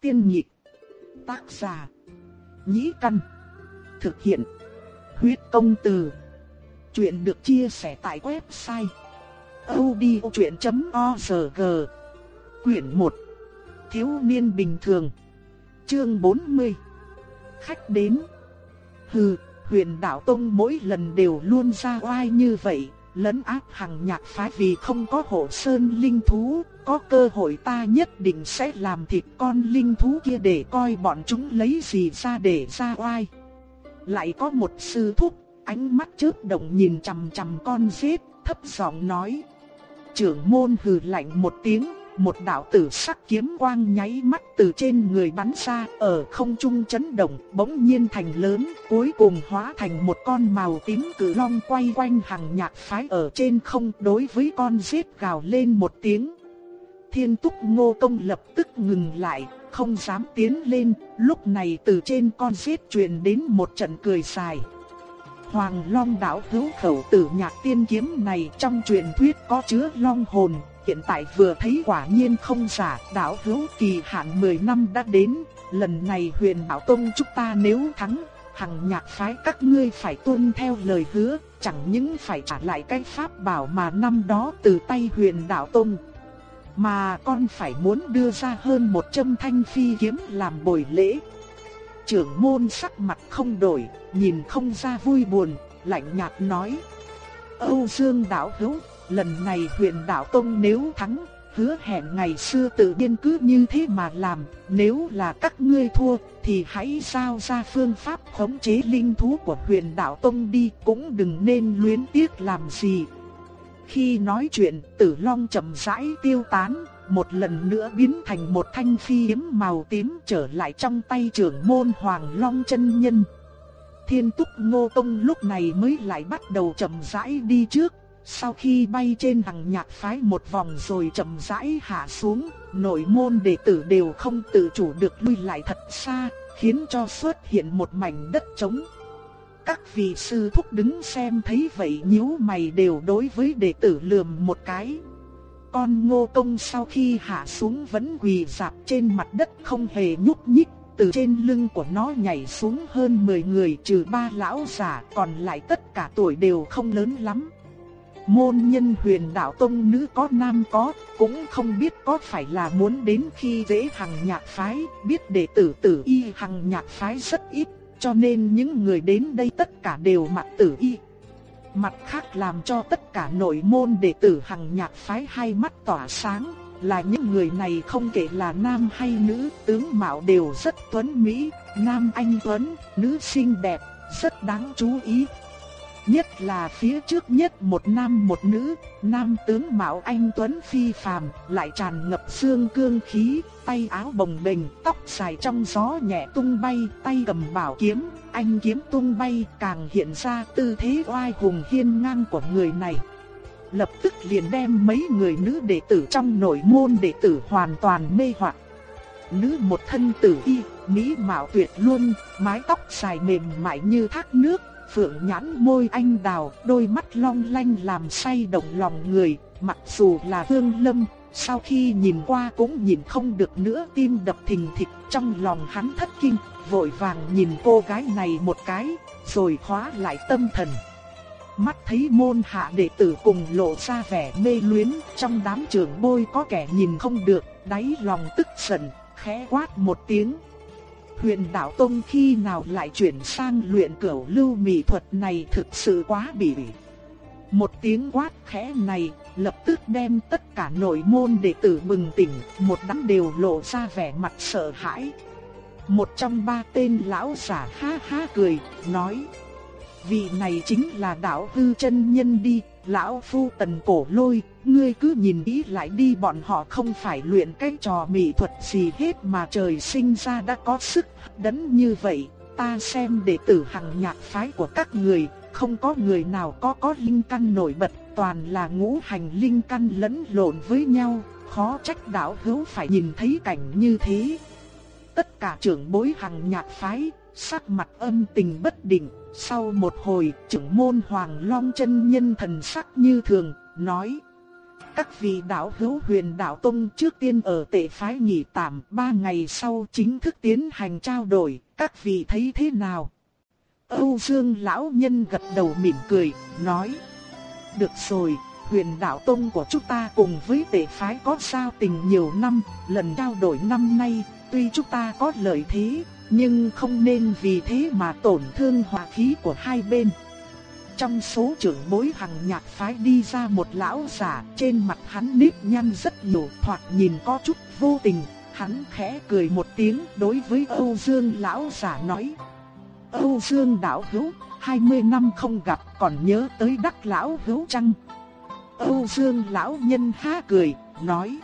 Tiên nhị Tác giả. Nhĩ căn. Thực hiện. Huyết công từ. Chuyện được chia sẻ tại website. odchuyện.org Quyển 1 Thiếu niên bình thường Chương 40 Khách đến Hừ, huyền đạo tông mỗi lần đều luôn ra oai như vậy, lấn áp hàng nhạc phái vì không có hộ sơn linh thú, có cơ hội ta nhất định sẽ làm thịt con linh thú kia để coi bọn chúng lấy gì ra để ra oai. Lại có một sư thúc, ánh mắt chớp động nhìn chằm chằm con giết, thấp giọng nói. Trưởng môn hừ lạnh một tiếng, một đạo tử sắc kiếm quang nháy mắt từ trên người bắn ra, ở không trung chấn động, bỗng nhiên thành lớn, cuối cùng hóa thành một con màu tím cử long quay quanh hàng nhạc phái ở trên không, đối với con giết gào lên một tiếng. Thiên túc ngô công lập tức ngừng lại, không dám tiến lên, lúc này từ trên con giết truyền đến một trận cười dài. Hoàng Long đảo hữu khẩu tử nhạc tiên kiếm này trong truyền thuyết có chứa long hồn, hiện tại vừa thấy quả nhiên không giả, đạo hữu kỳ hạn 10 năm đã đến, lần này huyền bảo tông chúng ta nếu thắng, hằng nhạc phái các ngươi phải tuân theo lời hứa, chẳng những phải trả lại cái pháp bảo mà năm đó từ tay huyền đạo tông. Mà con phải muốn đưa ra hơn 100 thanh phi kiếm làm bồi lễ. Trưởng môn sắc mặt không đổi, nhìn không ra vui buồn, lạnh nhạt nói. Âu Dương đạo hữu, lần này huyền đạo tông nếu thắng, hứa hẹn ngày xưa tự nhiên cứ như thế mà làm, nếu là các ngươi thua thì hãy giao ra phương pháp khống chế linh thú của huyền đạo tông đi, cũng đừng nên luyến tiếc làm gì. Khi nói chuyện, tử long chậm rãi tiêu tán, một lần nữa biến thành một thanh phi kiếm màu tím trở lại trong tay trưởng môn Hoàng Long chân nhân. Thiên túc ngô tông lúc này mới lại bắt đầu chậm rãi đi trước, sau khi bay trên hàng nhạc phái một vòng rồi chậm rãi hạ xuống, nội môn đệ tử đều không tự chủ được lui lại thật xa, khiến cho xuất hiện một mảnh đất trống. Các vị sư thúc đứng xem thấy vậy nhíu mày đều đối với đệ tử lườm một cái. Con ngô công sau khi hạ xuống vẫn quỳ dạp trên mặt đất không hề nhúc nhích, từ trên lưng của nó nhảy xuống hơn 10 người trừ ba lão giả còn lại tất cả tuổi đều không lớn lắm. Môn nhân huyền đạo tông nữ có nam có, cũng không biết có phải là muốn đến khi dễ hằng nhạc phái, biết đệ tử tử y hằng nhạc phái rất ít, cho nên những người đến đây tất cả đều mặc tử y. Mặt khác làm cho tất cả nội môn đệ tử hằng nhạc phái hai mắt tỏa sáng, là những người này không kể là nam hay nữ, tướng mạo đều rất tuấn mỹ, nam anh tuấn, nữ xinh đẹp, rất đáng chú ý. Nhất là phía trước nhất một nam một nữ, nam tướng mạo anh tuấn phi phàm, lại tràn ngập xương cương khí, tay áo bồng bềnh, tóc dài trong gió nhẹ tung bay, tay cầm bảo kiếm, anh kiếm tung bay, càng hiện ra tư thế oai hùng hiên ngang của người này. Lập tức liền đem mấy người nữ đệ tử trong nội môn đệ tử hoàn toàn mê hoặc. Nữ một thân tử y, mỹ mạo tuyệt luôn, mái tóc dài mềm mại như thác nước, phượng nhãn môi anh đào, đôi mắt long lanh làm say động lòng người, mặc dù là hương lâm, sau khi nhìn qua cũng nhìn không được nữa tim đập thình thịch trong lòng hắn thất kinh, vội vàng nhìn cô gái này một cái, rồi khóa lại tâm thần. Mắt thấy môn hạ đệ tử cùng lộ ra vẻ mê luyến, trong đám trưởng bôi có kẻ nhìn không được, đáy lòng tức giận, khẽ quát một tiếng. Huyền đạo tông khi nào lại chuyển sang luyện cửu lưu mỹ thuật này thực sự quá bỉ. Một tiếng quát khẽ này lập tức đem tất cả nội môn đệ tử bừng tỉnh, một đám đều lộ ra vẻ mặt sợ hãi. Một trong ba tên lão giả ha ha cười, nói: "Vị này chính là đạo hư chân nhân đi, lão phu tần cổ lôi, ngươi cứ nhìn ý lại đi bọn họ không phải luyện cái trò mỹ thuật gì hết mà trời sinh ra đã có sức đấn như vậy, ta xem đệ tử hằng nhạc phái của các người, không có người nào có có linh căn nổi bật, toàn là ngũ hành linh căn lẫn lộn với nhau, khó trách đạo hữu phải nhìn thấy cảnh như thế. Tất cả trưởng bối hằng nhạc phái, sắc mặt âm tình bất định, sau một hồi, trưởng môn Hoàng Long chân nhân thần sắc như thường, nói: Các vị đạo hữu huyền đạo tông trước tiên ở tệ phái nghỉ tạm, ba ngày sau chính thức tiến hành trao đổi, các vị thấy thế nào? Âu Dương lão nhân gật đầu mỉm cười, nói: "Được rồi, huyền đạo tông của chúng ta cùng với tệ phái có giao tình nhiều năm, lần trao đổi năm nay, tuy chúng ta có lợi thế, nhưng không nên vì thế mà tổn thương hòa khí của hai bên." Trong số trưởng bối hằng nhạc phái đi ra một lão giả, trên mặt hắn nếp nhăn rất nhiều, thoạt nhìn có chút vô tình, hắn khẽ cười một tiếng đối với Âu Dương lão giả nói. Âu Dương đạo hữu, 20 năm không gặp còn nhớ tới đắc lão hữu chăng? Âu Dương lão nhân há cười, nói.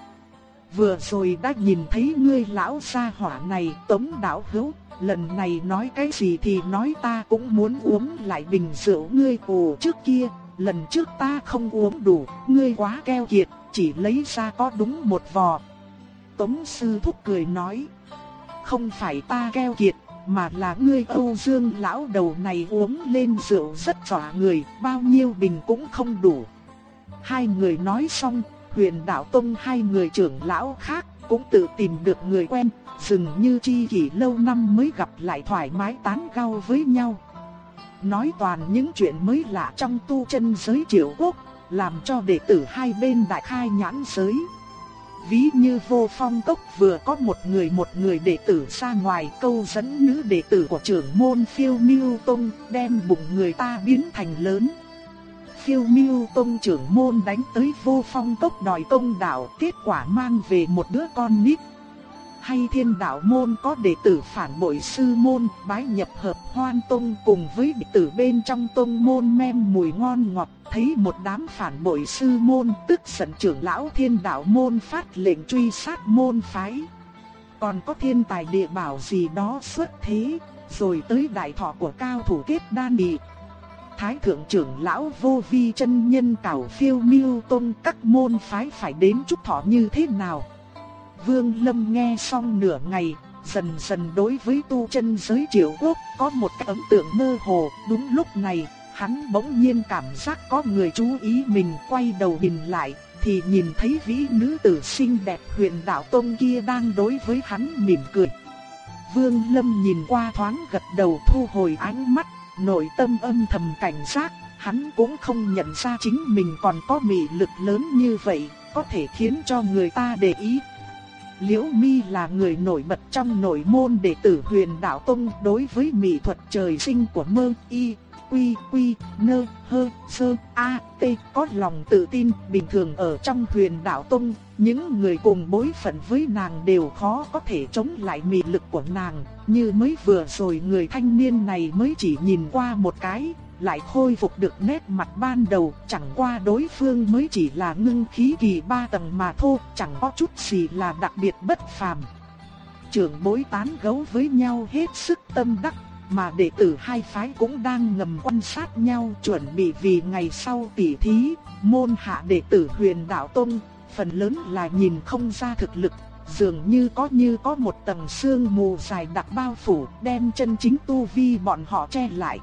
Vừa rồi đã nhìn thấy ngươi lão gia hỏa này tống đạo hữu, lần này nói cái gì thì nói ta cũng muốn uống lại bình rượu ngươi ồ trước kia, lần trước ta không uống đủ, ngươi quá keo kiệt, chỉ lấy ra có đúng một vò. Tống sư thúc cười nói, không phải ta keo kiệt, mà là ngươi Âu Dương lão đầu này uống lên rượu rất dọa người, bao nhiêu bình cũng không đủ. Hai người nói xong, huyền đạo tông hai người trưởng lão khác cũng tự tìm được người quen, dường như chi kỷ lâu năm mới gặp lại thoải mái tán gẫu với nhau. Nói toàn những chuyện mới lạ trong tu chân giới triệu quốc, làm cho đệ tử hai bên đại khai nhãn giới. Ví như vô phong cốc vừa có một người một người đệ tử ra ngoài câu dẫn nữ đệ tử của trưởng môn phiêu miêu tông đem bụng người ta biến thành lớn. Phiêu miêu tông trưởng môn đánh tới vô phong tốc đòi công đạo kết quả mang về một đứa con nít. Hay thiên đạo môn có đệ tử phản bội sư môn bái nhập hợp hoan tông cùng với đệ tử bên trong tông môn mem mùi ngon ngọt thấy một đám phản bội sư môn tức giận trưởng lão thiên đạo môn phát lệnh truy sát môn phái. Còn có thiên tài địa bảo gì đó xuất thế, rồi tới đại thọ của cao thủ kết đan địa. Thái thượng trưởng lão vô vi chân nhân cảo phiêu miêu tôn các môn phái phải đến chúc thọ như thế nào. Vương Lâm nghe xong nửa ngày, dần dần đối với tu chân giới triệu quốc có một cái ấn tượng mơ hồ. Đúng lúc này, hắn bỗng nhiên cảm giác có người chú ý mình quay đầu nhìn lại, thì nhìn thấy vĩ nữ tử xinh đẹp huyền đạo tôn kia đang đối với hắn mỉm cười. Vương Lâm nhìn qua thoáng gật đầu thu hồi ánh mắt, nội tâm âm thầm cảnh giác, hắn cũng không nhận ra chính mình còn có mị lực lớn như vậy, có thể khiến cho người ta để ý. Liễu Mi là người nổi bật trong nội môn đệ tử Huyền Đạo Tông đối với mỹ thuật trời sinh của Mơ Y, Quy, Quy, Nơ, Hơ, Sơ, A, T có lòng tự tin bình thường ở trong Huyền Đạo Tông, những người cùng bối phận với nàng đều khó có thể chống lại mị lực của nàng, như mới vừa rồi người thanh niên này mới chỉ nhìn qua một cái, lại khôi phục được nét mặt ban đầu, chẳng qua đối phương mới chỉ là ngưng khí kỳ ba tầng mà thôi, chẳng có chút gì là đặc biệt bất phàm. Trưởng bối tán gẫu với nhau hết sức tâm đắc, mà đệ tử hai phái cũng đang ngầm quan sát nhau chuẩn bị vì ngày sau tỷ thí, môn hạ đệ tử huyền đạo tôn phần lớn là nhìn không ra thực lực, dường như có như có một tầng sương mù dài đặc bao phủ, đem chân chính tu vi bọn họ che lại.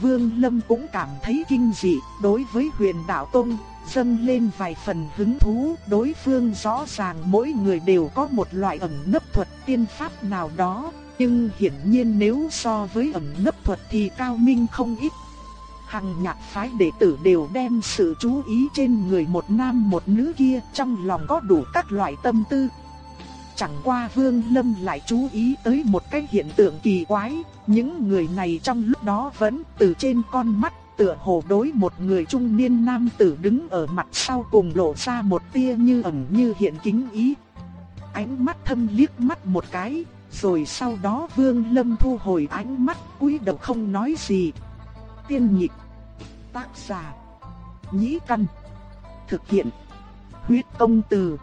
Vương Lâm cũng cảm thấy kinh dị, đối với huyền đạo tôn dâng lên vài phần hứng thú, đối phương rõ ràng mỗi người đều có một loại ẩn nấp thuật tiên pháp nào đó, nhưng hiển nhiên nếu so với ẩn nấp thuật thì cao minh không ít. Hằng nhạc phái đệ tử đều đem sự chú ý trên người một nam một nữ kia trong lòng có đủ các loại tâm tư, Chẳng qua Vương Lâm lại chú ý tới một cái hiện tượng kỳ quái, những người này trong lúc đó vẫn từ trên con mắt tựa hồ đối một người trung niên nam tử đứng ở mặt sau cùng lộ ra một tia như ẩn như hiện kính ý. Ánh mắt thâm liếc mắt một cái, rồi sau đó Vương Lâm thu hồi ánh mắt cúi đầu không nói gì. Tiên nhịp, tác giả, nhĩ căn, thực hiện, huyết công từ.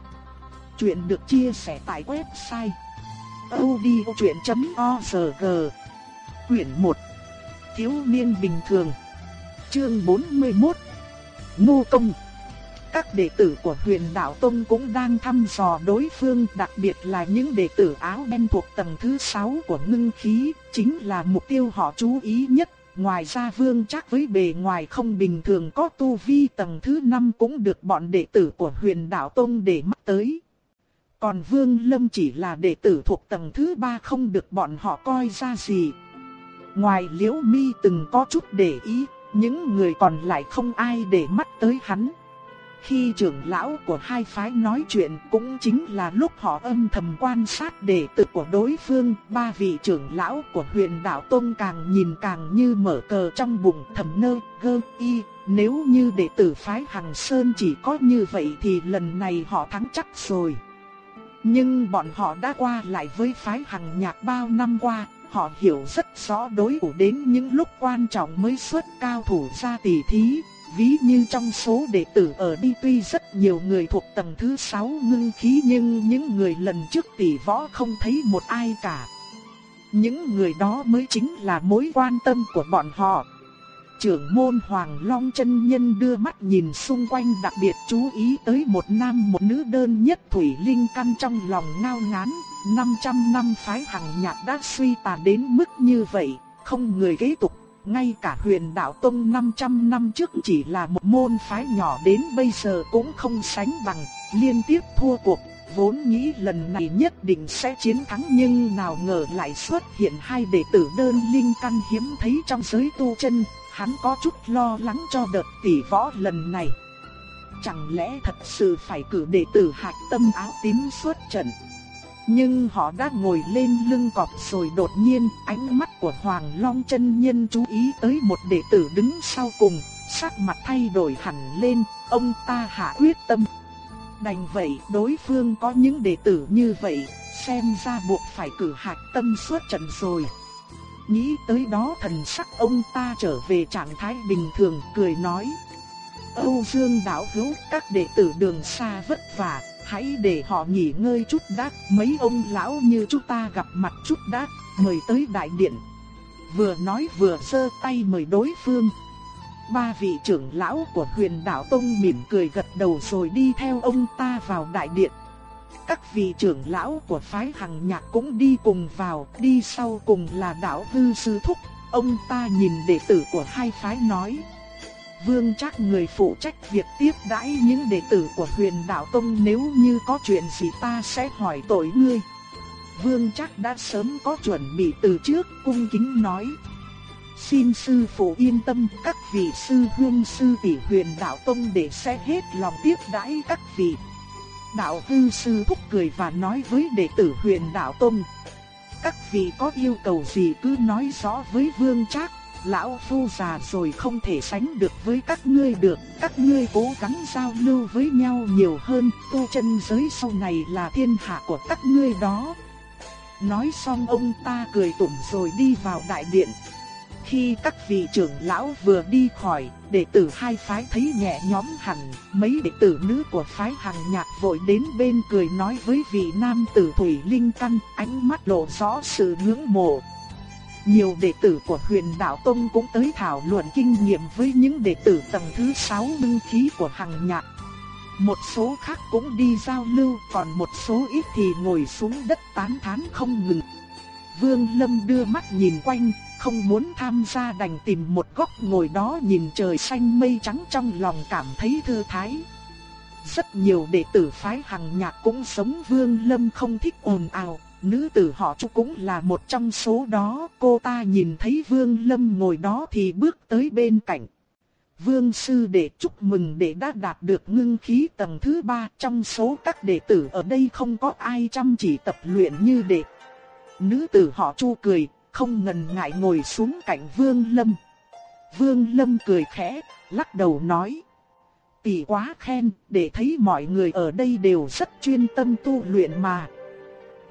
Chuyện được chia sẻ tại website audiochuyện.org Quyển 1 Thiếu niên bình thường Chương 41 Ngu Công các đệ tử của huyền đạo Tông cũng đang thăm dò đối phương Đặc biệt là những đệ tử áo đen thuộc tầng thứ 6 của ngưng khí Chính là mục tiêu họ chú ý nhất ngoài ra Vương chắc với bề ngoài không bình thường có tu vi tầng thứ 5 cũng được bọn đệ tử của huyền đạo Tông để mắt tới. Còn Vương Lâm chỉ là đệ tử thuộc tầng thứ 3 không được bọn họ coi ra gì. Ngoài Liễu Mi từng có chút để ý, những người còn lại không ai để mắt tới hắn. Khi trưởng lão của hai phái nói chuyện cũng chính là lúc họ âm thầm quan sát đệ tử của đối phương. Ba vị trưởng lão của huyền đạo Tôn càng nhìn càng như mở cờ trong bụng thầm nơ, gơ, y. Nếu như đệ tử phái Hằng Sơn chỉ có như vậy thì lần này họ thắng chắc rồi. Nhưng bọn họ đã qua lại với phái Hằng Nhạc bao năm qua, họ hiểu rất rõ đối thủ đến những lúc quan trọng mới xuất cao thủ ra tỷ thí, Ví như trong số đệ tử ở đi tuy rất nhiều người thuộc tầng thứ 6 ngưng khí nhưng những người lần trước tỷ võ không thấy một ai cả. Những người đó mới chính là mối quan tâm của bọn họ. Trưởng môn Hoàng Long chân nhân đưa mắt nhìn xung quanh đặc biệt chú ý tới một nam một nữ đơn nhất thủy linh căn trong lòng ngao ngán. 500 năm phái hằng nhạc đã suy tàn đến mức như vậy, không người kế tục ngay cả huyền đạo tông 500 năm trước chỉ là một môn phái nhỏ đến bây giờ cũng không sánh bằng, liên tiếp thua cuộc. Vốn nghĩ lần này nhất định sẽ chiến thắng nhưng nào ngờ lại xuất hiện hai đệ tử đơn linh căn hiếm thấy trong giới tu chân, hắn có chút lo lắng cho đợt tỷ võ lần này. Chẳng lẽ thật sự phải cử đệ tử hạt tâm áo tím xuất trận? Nhưng họ đã ngồi lên lưng cọp rồi đột nhiên ánh mắt của Hoàng Long chân nhân chú ý tới một đệ tử đứng sau cùng, sắc mặt thay đổi hẳn lên, ông ta hạ quyết tâm. Đành vậy đối phương có những đệ tử như vậy, xem ra buộc phải cử hạt tâm suốt trận rồi. Nghĩ tới đó thần sắc ông ta trở về trạng thái bình thường cười nói. Âu Dương đạo hữu các đệ tử đường xa vất vả, hãy để họ nghỉ ngơi chút đã, mấy ông lão như chúng ta gặp mặt chút đã, mời tới đại điện. Vừa nói vừa sơ tay mời đối phương. Ba vị trưởng lão của huyền đạo Tông mỉm cười gật đầu rồi đi theo ông ta vào đại điện. Các vị trưởng lão của phái hằng nhạc cũng đi cùng vào, đi sau cùng là đạo hư sư thúc. Ông ta nhìn đệ tử của hai phái nói. Vương Trác người phụ trách việc tiếp đãi những đệ tử của huyền đạo tông nếu như có chuyện gì ta sẽ hỏi tội ngươi. Vương Trác đã sớm có chuẩn bị từ trước, cung kính nói. Xin sư phụ yên tâm các vị sư hương sư tỷ huyền đạo tông để sẽ hết lòng tiếp đãi các vị. Đạo hư sư thúc cười và nói với đệ tử huyền đạo tông. Các vị có yêu cầu gì cứ nói rõ với vương trác lão phu già rồi không thể sánh được với các ngươi được, các ngươi cố gắng giao lưu với nhau nhiều hơn, tu chân giới sau này là thiên hạ của các ngươi đó. Nói xong ông ta cười tủm rồi đi vào đại điện. Khi các vị trưởng lão vừa đi khỏi, đệ tử hai phái thấy nhẹ nhóm hẳn, mấy đệ tử nữ của phái hằng nhạc vội đến bên cười nói với vị nam tử Thủy Linh Căn, ánh mắt lộ rõ sự ngưỡng mộ, nhiều đệ tử của huyền đạo Tông cũng tới thảo luận kinh nghiệm với những đệ tử tầng thứ 6 bưng khí của hằng nhạc. Một số khác cũng đi giao lưu, còn một số ít thì ngồi xuống đất tán thán không ngừng. Vương Lâm đưa mắt nhìn quanh, không muốn tham gia đành tìm một góc ngồi đó nhìn trời xanh mây trắng trong lòng cảm thấy thư thái. Rất nhiều đệ tử phái hằng nhạc cũng sống Vương Lâm không thích ồn ào, Nữ tử họ Chu cũng là một trong số đó, cô ta nhìn thấy Vương Lâm ngồi đó thì bước tới bên cạnh. Vương sư đệ chúc mừng đệ đã đạt được ngưng khí tầng thứ ba trong số các đệ tử ở đây không có ai chăm chỉ tập luyện như đệ. Nữ tử họ Chu cười, không ngần ngại ngồi xuống cạnh Vương Lâm. Vương Lâm cười khẽ, lắc đầu nói. Tỷ quá khen, để thấy mọi người ở đây đều rất chuyên tâm tu luyện mà.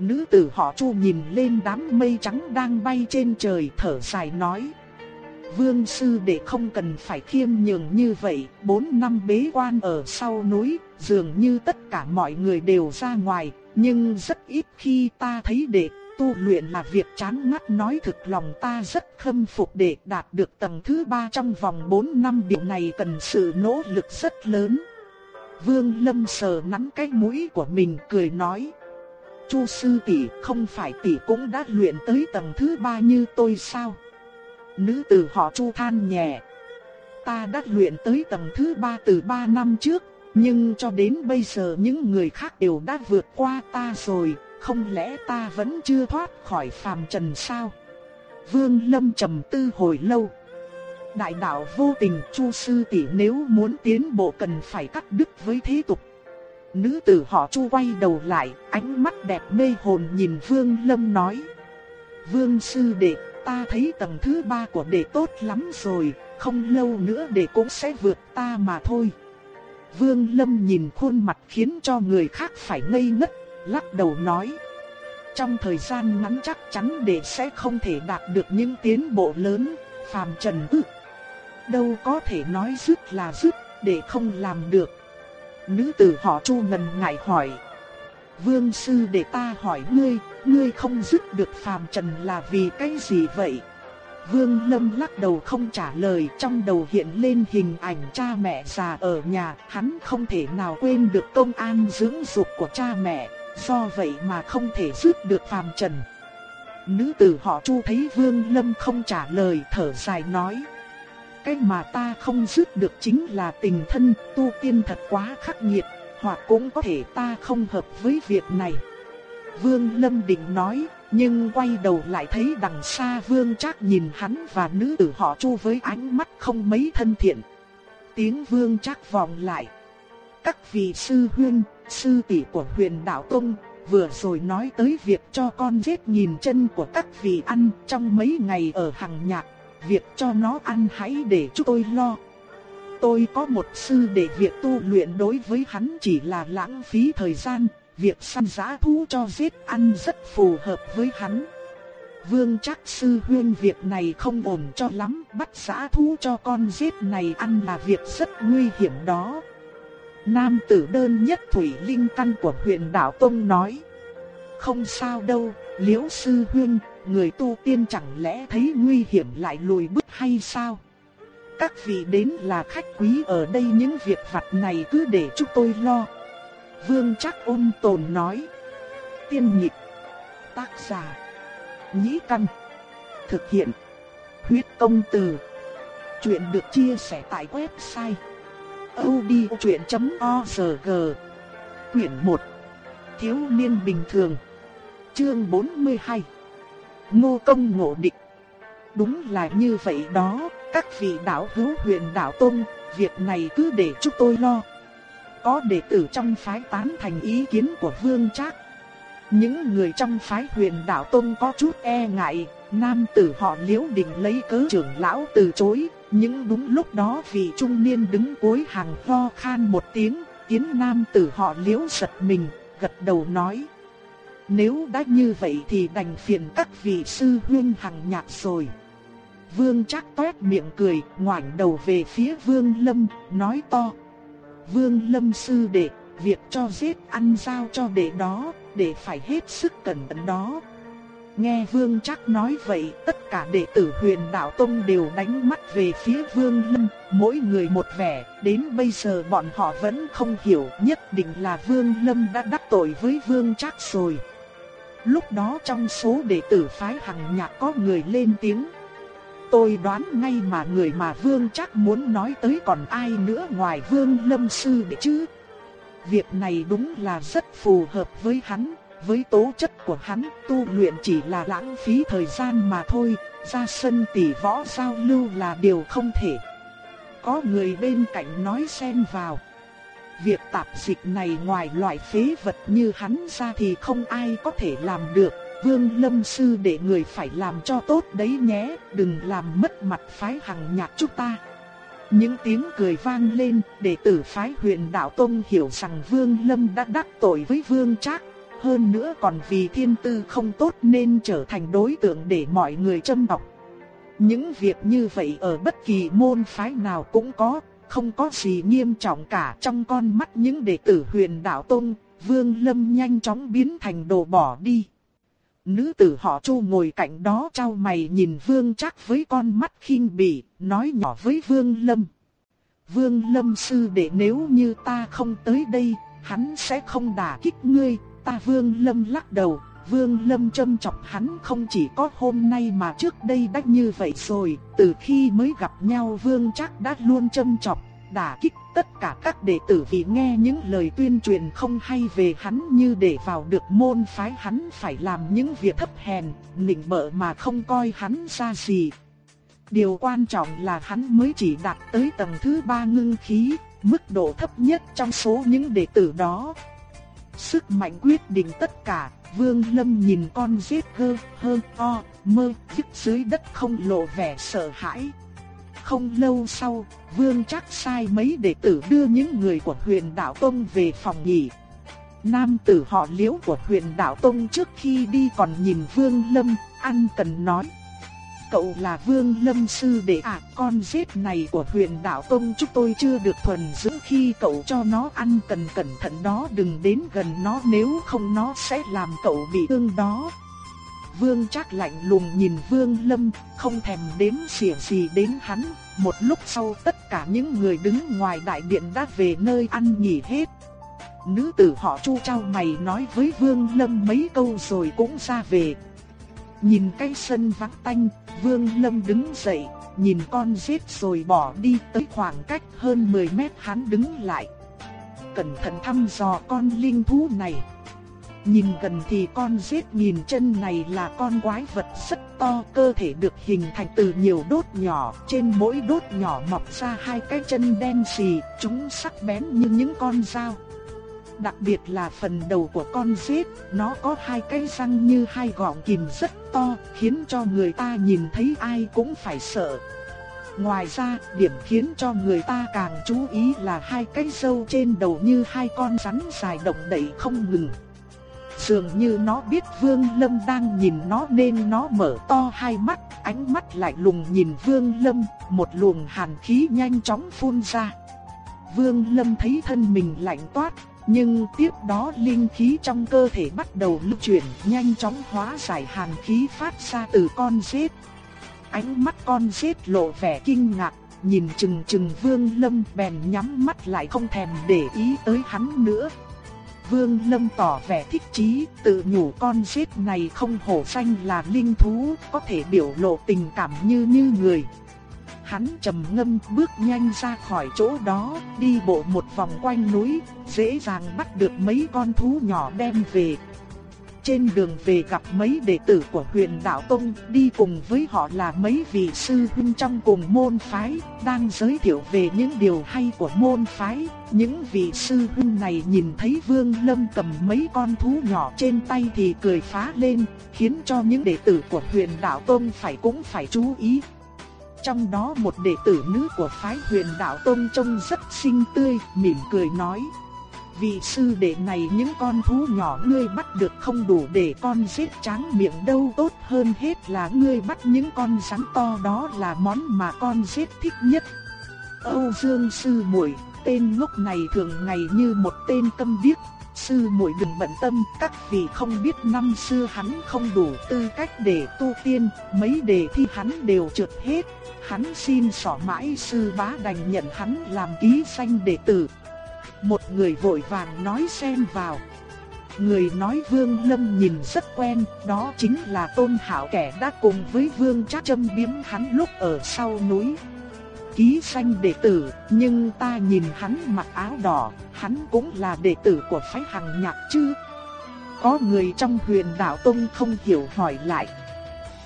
Nữ tử họ Chu nhìn lên đám mây trắng đang bay trên trời thở dài nói. Vương sư đệ không cần phải khiêm nhường như vậy, bốn năm bế quan ở sau núi, dường như tất cả mọi người đều ra ngoài, nhưng rất ít khi ta thấy đệ tu luyện là việc chán ngắt nói thực lòng ta rất khâm phục để đạt được tầng thứ ba trong vòng 4 năm điều này cần sự nỗ lực rất lớn. Vương Lâm sờ nắn cái mũi của mình cười nói. Chu sư tỷ không phải tỷ cũng đã luyện tới tầng thứ ba như tôi sao? Nữ tử họ Chu than nhẹ. Ta đã luyện tới tầng thứ ba từ ba năm trước, nhưng cho đến bây giờ những người khác đều đã vượt qua ta rồi, không lẽ ta vẫn chưa thoát khỏi phàm trần sao? Vương Lâm trầm tư hồi lâu. Đại đạo vô tình Chu sư tỷ nếu muốn tiến bộ cần phải cắt đứt với thế tục. Nữ tử họ Chu quay đầu lại, ánh mắt đẹp mê hồn nhìn Vương Lâm nói: "Vương sư đệ, ta thấy tầng thứ ba của đệ tốt lắm rồi, không lâu nữa đệ cũng sẽ vượt ta mà thôi." Vương Lâm nhìn khuôn mặt khiến cho người khác phải ngây ngất, lắc đầu nói: "Trong thời gian ngắn chắc chắn đệ sẽ không thể đạt được những tiến bộ lớn, phàm trần ư?" đâu có thể nói dứt là dứt, để không làm được. Nữ tử họ Chu ngần ngại hỏi. Vương sư để ta hỏi ngươi, ngươi không dứt được phàm trần là vì cái gì vậy? Vương Lâm lắc đầu không trả lời, trong đầu hiện lên hình ảnh cha mẹ già ở nhà, hắn không thể nào quên được công an dưỡng dục của cha mẹ, do vậy mà không thể dứt được phàm trần. Nữ tử họ Chu thấy Vương Lâm không trả lời, thở dài nói: cái mà ta không dứt được chính là tình thân, tu tiên thật quá khắc nghiệt, hoặc cũng có thể ta không hợp với việc này. Vương Lâm định nói, nhưng quay đầu lại thấy đằng xa Vương Trác nhìn hắn và nữ tử họ Chu với ánh mắt không mấy thân thiện. Tiếng Vương Trác vọng lại. Các vị sư huynh, sư tỷ của Huyền Đạo Tông vừa rồi nói tới việc cho con giết nhìn chân của các vị ăn trong mấy ngày ở hàng nhạc việc cho nó ăn hãy để chúng tôi lo. Tôi có một sư để việc tu luyện đối với hắn chỉ là lãng phí thời gian, việc săn giá thú cho giết ăn rất phù hợp với hắn. Vương chắc sư huyên việc này không ổn cho lắm, bắt giá thú cho con giết này ăn là việc rất nguy hiểm đó. Nam tử đơn nhất Thủy Linh Căn của huyện Đạo Tông nói. Không sao đâu, liễu sư huyên, người tu tiên chẳng lẽ thấy nguy hiểm lại lùi bước hay sao? Các vị đến là khách quý ở đây, những việc vặt này cứ để chúng tôi lo. Vương chắc ôn tồn nói. Tiên nhịp. Tác giả. Nhĩ căn. Thực hiện. Huyết công từ. Chuyện được chia sẻ tại website. odchuyện.org Quyển 1. Thiếu niên bình thường. Chương 42 Ngô công ngộ địch. Đúng là như vậy đó, các vị đạo hữu huyền đạo tôn, việc này cứ để chúng tôi lo. Có đệ tử trong phái tán thành ý kiến của Vương Trác. Những người trong phái huyền đạo tôn có chút e ngại, nam tử họ liễu đình lấy cớ trưởng lão từ chối. Nhưng đúng lúc đó vị trung niên đứng cuối hàng ho khan một tiếng, tiến nam tử họ liễu giật mình, gật đầu nói. Nếu đã như vậy thì đành phiền các vị sư huynh hằng nhạc rồi. Vương chắc toét miệng cười, ngoảnh đầu về phía Vương Lâm, nói to. Vương Lâm sư đệ, việc cho giết ăn giao cho đệ đó, đệ phải hết sức cẩn thận đó. Nghe Vương chắc nói vậy, tất cả đệ tử huyền đạo Tông đều đánh mắt về phía Vương Lâm, mỗi người một vẻ, đến bây giờ bọn họ vẫn không hiểu nhất định là Vương Lâm đã đắc tội với Vương chắc rồi. Lúc đó trong số đệ tử phái hằng nhạc có người lên tiếng. Tôi đoán ngay mà người mà Vương chắc muốn nói tới còn ai nữa ngoài Vương Lâm Sư đệ chứ. Việc này đúng là rất phù hợp với hắn, với tố chất của hắn tu luyện chỉ là lãng phí thời gian mà thôi, ra sân tỷ võ giao lưu là điều không thể. Có người bên cạnh nói xen vào. Việc tạp dịch này ngoài loại phế vật như hắn ra thì không ai có thể làm được. Vương Lâm Sư để người phải làm cho tốt đấy nhé, đừng làm mất mặt phái hằng nhạc chúng ta. Những tiếng cười vang lên, đệ tử phái huyền đạo Tông hiểu rằng Vương Lâm đã đắc tội với Vương Trác. Hơn nữa còn vì thiên tư không tốt nên trở thành đối tượng để mọi người châm bọc Những việc như vậy ở bất kỳ môn phái nào cũng có, không có gì nghiêm trọng cả trong con mắt những đệ tử huyền đạo tôn, Vương Lâm nhanh chóng biến thành đồ bỏ đi. Nữ tử họ Chu ngồi cạnh đó trao mày nhìn Vương chắc với con mắt khinh bỉ, nói nhỏ với Vương Lâm. Vương Lâm sư đệ nếu như ta không tới đây, hắn sẽ không đả kích ngươi, ta Vương Lâm lắc đầu, Vương Lâm châm chọc hắn không chỉ có hôm nay mà trước đây đã như vậy rồi, từ khi mới gặp nhau Vương chắc đã luôn châm chọc, đả kích tất cả các đệ tử vì nghe những lời tuyên truyền không hay về hắn như để vào được môn phái hắn phải làm những việc thấp hèn, nịnh bợ mà không coi hắn ra gì. Điều quan trọng là hắn mới chỉ đạt tới tầng thứ ba ngưng khí, mức độ thấp nhất trong số những đệ tử đó. Sức mạnh quyết định tất cả, Vương Lâm nhìn con giết gơ, hơ, o, mơ, dứt dưới đất không lộ vẻ sợ hãi. Không lâu sau, Vương chắc sai mấy đệ tử đưa những người của huyền đạo Tông về phòng nghỉ. Nam tử họ liễu của huyền đạo Tông trước khi đi còn nhìn Vương Lâm, ăn cần nói cậu là Vương Lâm Sư đệ à, con giết này của huyền đạo Tông chúng tôi chưa được thuần dưỡng khi cậu cho nó ăn cần cẩn thận đó đừng đến gần nó nếu không nó sẽ làm cậu bị thương đó. Vương chắc lạnh lùng nhìn Vương Lâm, không thèm đếm xỉa gì đến hắn, một lúc sau tất cả những người đứng ngoài đại điện đã về nơi ăn nghỉ hết. Nữ tử họ Chu trao mày nói với Vương Lâm mấy câu rồi cũng ra về. Nhìn cái sân vắng tanh, Vương Lâm đứng dậy, nhìn con giết rồi bỏ đi tới khoảng cách hơn 10 mét hắn đứng lại. Cẩn thận thăm dò con linh thú này. Nhìn gần thì con giết nhìn chân này là con quái vật rất to, cơ thể được hình thành từ nhiều đốt nhỏ, trên mỗi đốt nhỏ mọc ra hai cái chân đen xì, chúng sắc bén như những con dao đặc biệt là phần đầu của con rết, nó có hai cái răng như hai gọng kìm rất to, khiến cho người ta nhìn thấy ai cũng phải sợ. Ngoài ra, điểm khiến cho người ta càng chú ý là hai cái râu trên đầu như hai con rắn dài động đậy không ngừng. Dường như nó biết Vương Lâm đang nhìn nó nên nó mở to hai mắt, ánh mắt lại lùng nhìn Vương Lâm, một luồng hàn khí nhanh chóng phun ra. Vương Lâm thấy thân mình lạnh toát, nhưng tiếp đó linh khí trong cơ thể bắt đầu lưu chuyển, nhanh chóng hóa giải hàn khí phát ra từ con rết. Ánh mắt con rết lộ vẻ kinh ngạc, nhìn chừng chừng Vương Lâm bèn nhắm mắt lại không thèm để ý tới hắn nữa. Vương Lâm tỏ vẻ thích chí, tự nhủ con rết này không hổ danh là linh thú, có thể biểu lộ tình cảm như như người. Hắn trầm ngâm bước nhanh ra khỏi chỗ đó, đi bộ một vòng quanh núi, dễ dàng bắt được mấy con thú nhỏ đem về. Trên đường về gặp mấy đệ tử của huyền đạo Tông, đi cùng với họ là mấy vị sư huynh trong cùng môn phái, đang giới thiệu về những điều hay của môn phái. Những vị sư huynh này nhìn thấy Vương Lâm cầm mấy con thú nhỏ trên tay thì cười phá lên, khiến cho những đệ tử của huyền đạo Tông phải cũng phải chú ý. Trong đó một đệ tử nữ của phái huyền đạo Tông trông rất xinh tươi, mỉm cười nói. Vị sư đệ này những con thú nhỏ ngươi bắt được không đủ để con giết tráng miệng đâu tốt hơn hết là ngươi bắt những con rắn to đó là món mà con giết thích nhất. Âu Dương sư muội tên ngốc này thường ngày như một tên câm điếc, sư muội đừng bận tâm, các vị không biết năm xưa hắn không đủ tư cách để tu tiên, mấy đề thi hắn đều trượt hết, hắn xin xỏ mãi sư bá đành nhận hắn làm ký danh đệ tử. Một người vội vàng nói xen vào. Người nói Vương Lâm nhìn rất quen, đó chính là Tôn Hạo kẻ đã cùng với Vương Trác châm biếm hắn lúc ở sau núi. Ký danh đệ tử, nhưng ta nhìn hắn mặc áo đỏ, hắn cũng là đệ tử của phái Hằng Nhạc chứ? Có người trong huyền đạo tông không hiểu hỏi lại.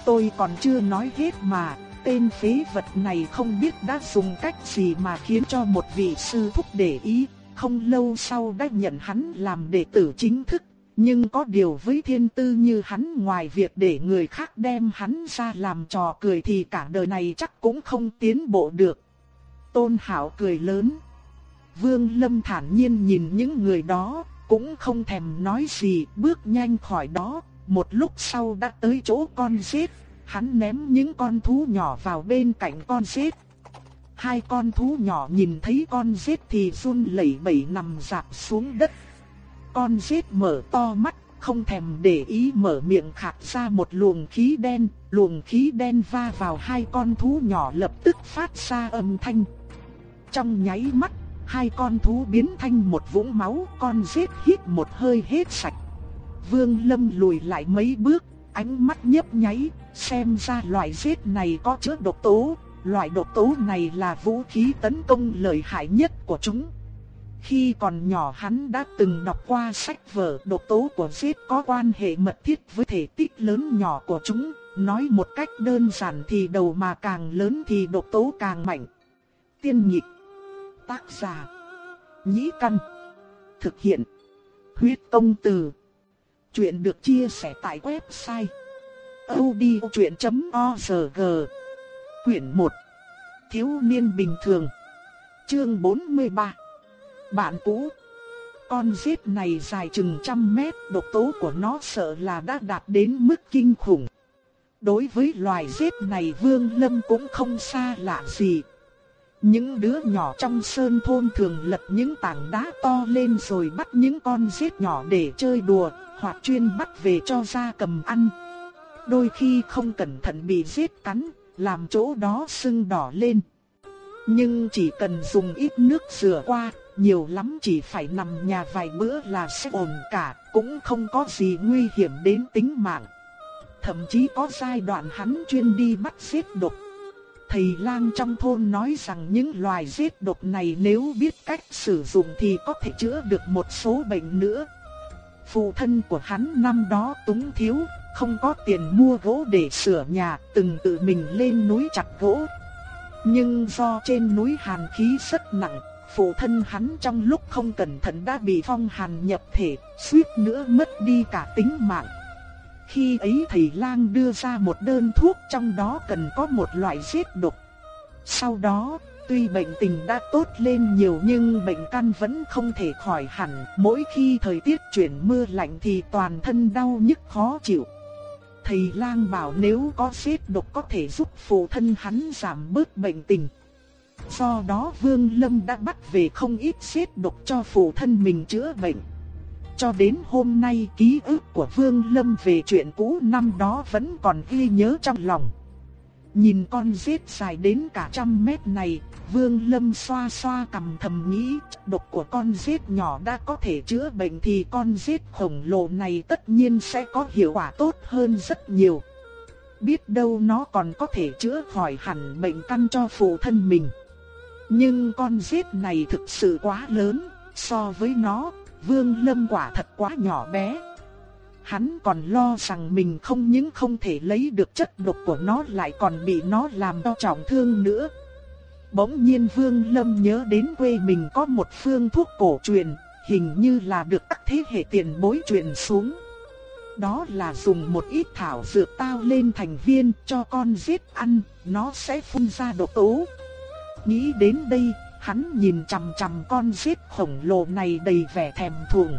Tôi còn chưa nói hết mà, tên phế vật này không biết đã dùng cách gì mà khiến cho một vị sư thúc để ý, không lâu sau đã nhận hắn làm đệ tử chính thức. Nhưng có điều với thiên tư như hắn ngoài việc để người khác đem hắn ra làm trò cười thì cả đời này chắc cũng không tiến bộ được. Tôn Hảo cười lớn. Vương Lâm thản nhiên nhìn những người đó, cũng không thèm nói gì, bước nhanh khỏi đó, một lúc sau đã tới chỗ con rết, hắn ném những con thú nhỏ vào bên cạnh con rết. Hai con thú nhỏ nhìn thấy con rết thì run lẩy bẩy nằm dạp xuống đất. Con rết mở to mắt, không thèm để ý mở miệng khạc ra một luồng khí đen, luồng khí đen va vào hai con thú nhỏ lập tức phát ra âm thanh. Trong nháy mắt, hai con thú biến thành một vũng máu, con rết hít một hơi hết sạch. Vương Lâm lùi lại mấy bước, ánh mắt nhấp nháy, xem ra loại rết này có chứa độc tố, loại độc tố này là vũ khí tấn công lợi hại nhất của chúng. Khi còn nhỏ hắn đã từng đọc qua sách vở độc tố của giết có quan hệ mật thiết với thể tích lớn nhỏ của chúng, nói một cách đơn giản thì đầu mà càng lớn thì độc tố càng mạnh. Tiên nhịp, tác giả, nhĩ căn, thực hiện, huyết công từ. Chuyện được chia sẻ tại website odchuyện.org Quyển 1 Thiếu niên bình thường Chương 43 bạn cũ Con giết này dài chừng trăm mét, độc tố của nó sợ là đã đạt đến mức kinh khủng. Đối với loài giết này Vương Lâm cũng không xa lạ gì. Những đứa nhỏ trong sơn thôn thường lật những tảng đá to lên rồi bắt những con giết nhỏ để chơi đùa, hoặc chuyên bắt về cho gia cầm ăn. Đôi khi không cẩn thận bị giết cắn, làm chỗ đó sưng đỏ lên. Nhưng chỉ cần dùng ít nước rửa qua, nhiều lắm chỉ phải nằm nhà vài bữa là sẽ ổn cả, cũng không có gì nguy hiểm đến tính mạng. Thậm chí có giai đoạn hắn chuyên đi bắt giết độc. Thầy lang trong thôn nói rằng những loài giết độc này nếu biết cách sử dụng thì có thể chữa được một số bệnh nữa. Phụ thân của hắn năm đó túng thiếu, không có tiền mua gỗ để sửa nhà, từng tự mình lên núi chặt gỗ. Nhưng do trên núi hàn khí rất nặng, phụ thân hắn trong lúc không cẩn thận đã bị phong hàn nhập thể, suýt nữa mất đi cả tính mạng. Khi ấy thầy lang đưa ra một đơn thuốc trong đó cần có một loại giết độc. Sau đó, tuy bệnh tình đã tốt lên nhiều nhưng bệnh căn vẫn không thể khỏi hẳn. Mỗi khi thời tiết chuyển mưa lạnh thì toàn thân đau nhức khó chịu. Thầy lang bảo nếu có giết độc có thể giúp phụ thân hắn giảm bớt bệnh tình. Do đó Vương Lâm đã bắt về không ít xếp độc cho phụ thân mình chữa bệnh. Cho đến hôm nay ký ức của Vương Lâm về chuyện cũ năm đó vẫn còn ghi nhớ trong lòng. Nhìn con giết dài đến cả trăm mét này, Vương Lâm xoa xoa cầm thầm nghĩ, độc của con giết nhỏ đã có thể chữa bệnh thì con giết khổng lồ này tất nhiên sẽ có hiệu quả tốt hơn rất nhiều. Biết đâu nó còn có thể chữa khỏi hẳn bệnh căn cho phụ thân mình. Nhưng con rết này thực sự quá lớn, so với nó, Vương Lâm quả thật quá nhỏ bé. Hắn còn lo rằng mình không những không thể lấy được chất độc của nó lại còn bị nó làm cho trọng thương nữa. Bỗng nhiên Vương Lâm nhớ đến quê mình có một phương thuốc cổ truyền, hình như là được các thế hệ tiền bối truyền xuống. Đó là dùng một ít thảo dược tao lên thành viên cho con giết ăn, nó sẽ phun ra độc tố. Nghĩ đến đây, hắn nhìn chằm chằm con xếp khổng lồ này đầy vẻ thèm thuồng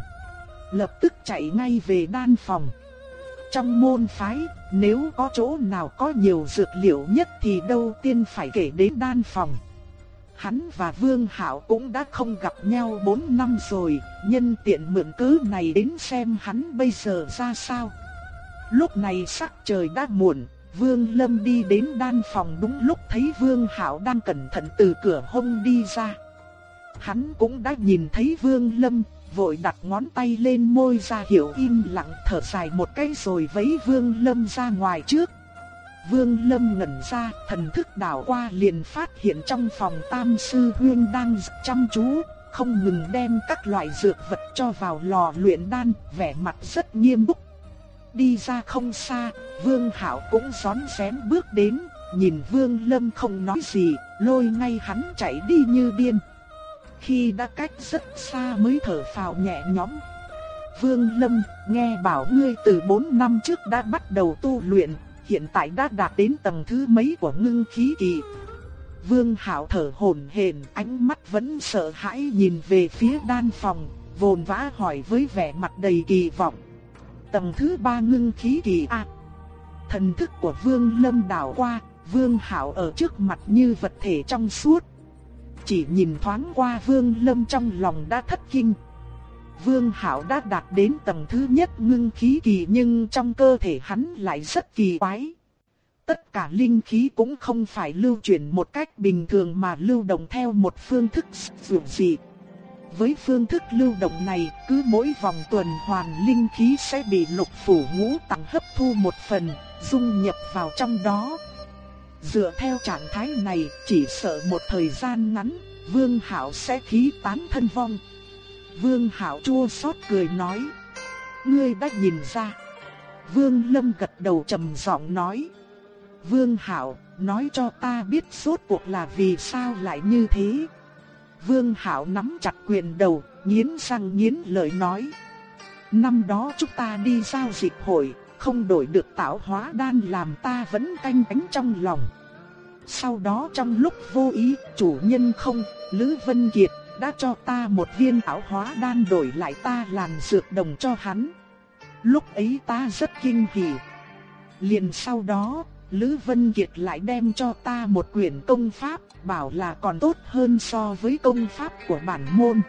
lập tức chạy ngay về đan phòng. Trong môn phái, nếu có chỗ nào có nhiều dược liệu nhất thì đâu tiên phải kể đến đan phòng. Hắn và Vương Hạo cũng đã không gặp nhau 4 năm rồi, nhân tiện mượn cớ này đến xem hắn bây giờ ra sao. Lúc này sắc trời đã muộn, Vương Lâm đi đến đan phòng đúng lúc thấy Vương Hạo đang cẩn thận từ cửa hông đi ra. Hắn cũng đã nhìn thấy Vương Lâm, vội đặt ngón tay lên môi ra hiểu im lặng thở dài một cái rồi vẫy Vương Lâm ra ngoài trước. Vương Lâm ngẩn ra, thần thức đảo qua liền phát hiện trong phòng Tam Sư Huyên đang chăm chú, không ngừng đem các loại dược vật cho vào lò luyện đan, vẻ mặt rất nghiêm túc. Đi ra không xa, Vương Hạo cũng rón rén bước đến, nhìn Vương Lâm không nói gì, lôi ngay hắn chạy đi như điên khi đã cách rất xa mới thở phào nhẹ nhõm. Vương Lâm, nghe bảo ngươi từ 4 năm trước đã bắt đầu tu luyện, hiện tại đã đạt đến tầng thứ mấy của ngưng khí kỳ. Vương Hạo thở hổn hển, ánh mắt vẫn sợ hãi nhìn về phía đan phòng, vồn vã hỏi với vẻ mặt đầy kỳ vọng. Tầng thứ ba ngưng khí kỳ a. thần thức của Vương Lâm đảo qua, Vương Hạo ở trước mặt như vật thể trong suốt, chỉ nhìn thoáng qua Vương Lâm trong lòng đã thất kinh. Vương Hạo đã đạt đến tầng thứ nhất ngưng khí kỳ nhưng trong cơ thể hắn lại rất kỳ quái. Tất cả linh khí cũng không phải lưu chuyển một cách bình thường mà lưu động theo một phương thức dường dị với phương thức lưu động này, cứ mỗi vòng tuần hoàn linh khí sẽ bị lục phủ ngũ tạng hấp thu một phần, dung nhập vào trong đó. Dựa theo trạng thái này, chỉ sợ một thời gian ngắn, Vương Hạo sẽ khí tán thân vong. Vương Hạo chua xót cười nói: "Ngươi đã nhìn ra?" Vương Lâm gật đầu trầm giọng nói: "Vương Hạo, nói cho ta biết suốt cuộc là vì sao lại như thế?" Vương Hạo nắm chặt quyền đầu, nghiến răng nghiến lợi nói: "Năm đó chúng ta đi giao dịch hội, không đổi được tạo hóa đan làm ta vẫn canh cánh trong lòng." Sau đó trong lúc vô ý, chủ nhân không, Lữ Vân Kiệt đã cho ta một viên ảo hóa đan đổi lại ta làn dược đồng cho hắn. Lúc ấy ta rất kinh hỉ. Liền sau đó, Lữ Vân Kiệt lại đem cho ta một quyển công pháp, bảo là còn tốt hơn so với công pháp của bản môn.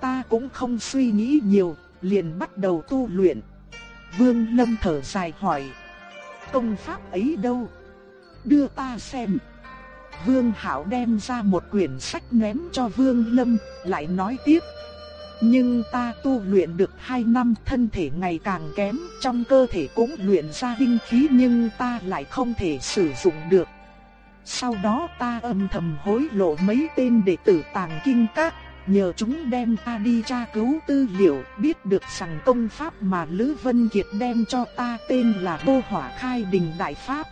Ta cũng không suy nghĩ nhiều, liền bắt đầu tu luyện. Vương Lâm thở dài hỏi, công pháp ấy đâu? Đưa ta xem. Vương Hạo đem ra một quyển sách ném cho Vương Lâm, lại nói tiếp. Nhưng ta tu luyện được 2 năm thân thể ngày càng kém, trong cơ thể cũng luyện ra linh khí nhưng ta lại không thể sử dụng được. Sau đó ta âm thầm hối lộ mấy tên đệ tử tàng kinh các, nhờ chúng đem ta đi tra cứu tư liệu, biết được rằng công pháp mà Lữ Vân Kiệt đem cho ta tên là vô Hỏa Khai Đình Đại Pháp.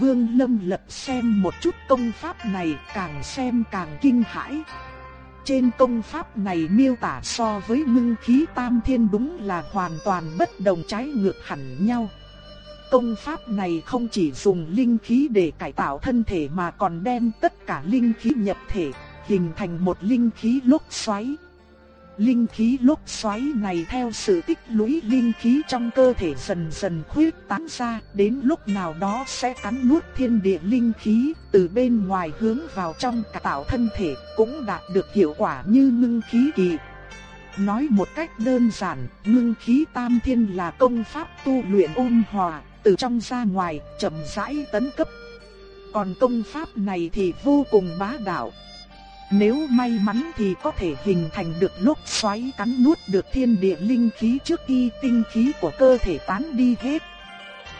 Vương Lâm lật xem một chút công pháp này càng xem càng kinh hãi. Trên công pháp này miêu tả so với ngưng khí tam thiên đúng là hoàn toàn bất đồng trái ngược hẳn nhau. Công pháp này không chỉ dùng linh khí để cải tạo thân thể mà còn đem tất cả linh khí nhập thể, hình thành một linh khí lốc xoáy. Linh khí lốc xoáy này theo sự tích lũy linh khí trong cơ thể dần dần khuyết tán ra, đến lúc nào đó sẽ cắn nuốt thiên địa linh khí, từ bên ngoài hướng vào trong cả tạo thân thể, cũng đạt được hiệu quả như ngưng khí kỳ. Nói một cách đơn giản, ngưng khí tam thiên là công pháp tu luyện ôn hòa, từ trong ra ngoài, chậm rãi tấn cấp. Còn công pháp này thì vô cùng bá đạo, nếu may mắn thì có thể hình thành được lốc xoáy cắn nuốt được thiên địa linh khí trước khi tinh khí của cơ thể tán đi hết.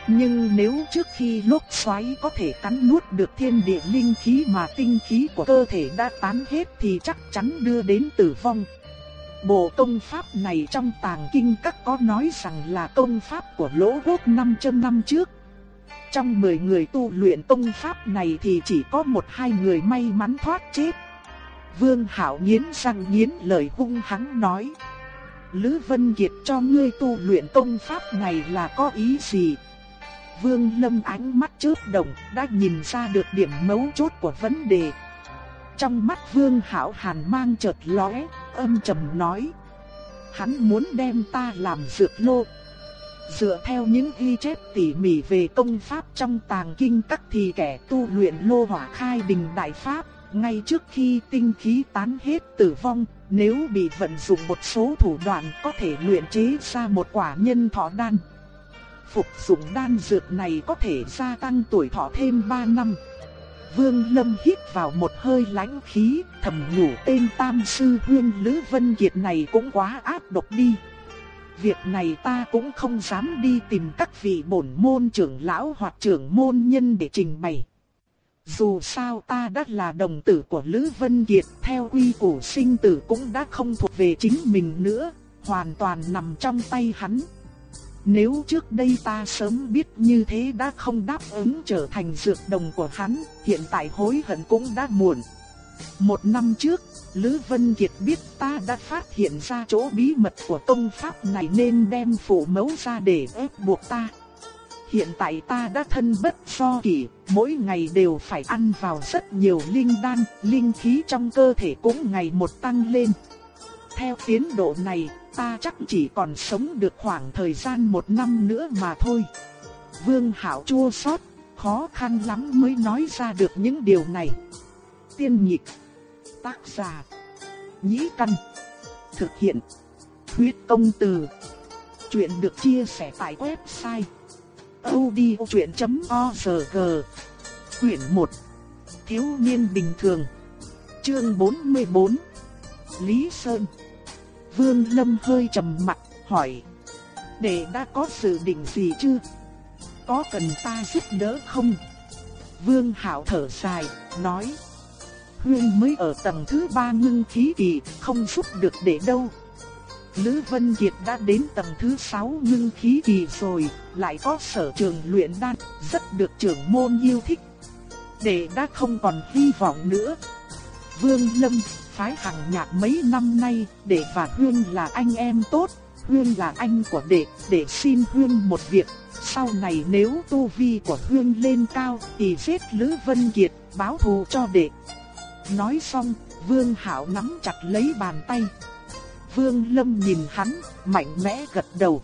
Nhưng nếu trước khi lốc xoáy có thể cắn nuốt được thiên địa linh khí mà tinh khí của cơ thể đã tán hết thì chắc chắn đưa đến tử vong. Bộ công pháp này trong tàng kinh các có nói rằng là công pháp của lỗ quốc 500 năm trước. Trong 10 người tu luyện công pháp này thì chỉ có một hai người may mắn thoát chết. Vương Hạo nghiến răng nghiến lời hung hăng nói. Lữ Vân Kiệt cho ngươi tu luyện công pháp này là có ý gì? Vương Lâm ánh mắt chớp động, đã nhìn ra được điểm mấu chốt của vấn đề. Trong mắt Vương hảo hàn mang chợt lóe, âm trầm nói. Hắn muốn đem ta làm dược lô. Dựa theo những ghi chép tỉ mỉ về công pháp trong tàng kinh các thì kẻ tu luyện lô hỏa khai đình đại pháp ngay trước khi tinh khí tán hết tử vong, nếu bị vận dụng một số thủ đoạn có thể luyện chế ra một quả nhân thọ đan. Phục dụng đan dược này có thể gia tăng tuổi thọ thêm 3 năm. Vương Lâm hít vào một hơi lãnh khí, thầm nhủ tên Tam Sư Huyên Lữ Vân Kiệt này cũng quá áp độc đi. Việc này ta cũng không dám đi tìm các vị bổn môn trưởng lão hoặc trưởng môn nhân để trình bày. Dù sao ta đã là đồng tử của Lữ Vân Kiệt, theo quy củ sinh tử cũng đã không thuộc về chính mình nữa, hoàn toàn nằm trong tay hắn. Nếu trước đây ta sớm biết như thế đã không đáp ứng trở thành dược đồng của hắn, hiện tại hối hận cũng đã muộn. Một năm trước, Lữ Vân Kiệt biết ta đã phát hiện ra chỗ bí mật của công pháp này nên đem phụ mẫu ra để ép buộc ta. Hiện tại ta đã thân bất do kỷ, mỗi ngày đều phải ăn vào rất nhiều linh đan, linh khí trong cơ thể cũng ngày một tăng lên. Theo tiến độ này, ta chắc chỉ còn sống được khoảng thời gian một năm nữa mà thôi. Vương Hảo chua xót, khó khăn lắm mới nói ra được những điều này. Tiên nhịp, tác giả, nhĩ căn, thực hiện, huyết công từ. Chuyện được chia sẻ tại website odchuyện.org Quyển 1 Thiếu niên bình thường Chương 44 Lý Sơn. Vương Lâm hơi trầm mặt, hỏi. Đệ đã có sự định gì chưa? Có cần ta giúp đỡ không? Vương Hạo thở dài, nói. Huyên mới ở tầng thứ ba ngưng khí kỳ, không giúp được đệ đâu. Lữ Vân Kiệt đã đến tầng thứ 6 ngưng khí kỳ rồi, lại có sở trường luyện đan, rất được trưởng môn yêu thích. Đệ đã không còn hy vọng nữa. Vương Lâm, phái hàng nhạc mấy năm nay, đệ và Huyên là anh em tốt, Huyên là anh của đệ, đệ xin Huyên một việc. Sau này nếu tu vi của Huyên lên cao thì giết Lữ Vân Kiệt, báo thù cho đệ. Nói xong, Vương Hạo nắm chặt lấy bàn tay. Vương Lâm nhìn hắn, mạnh mẽ gật đầu.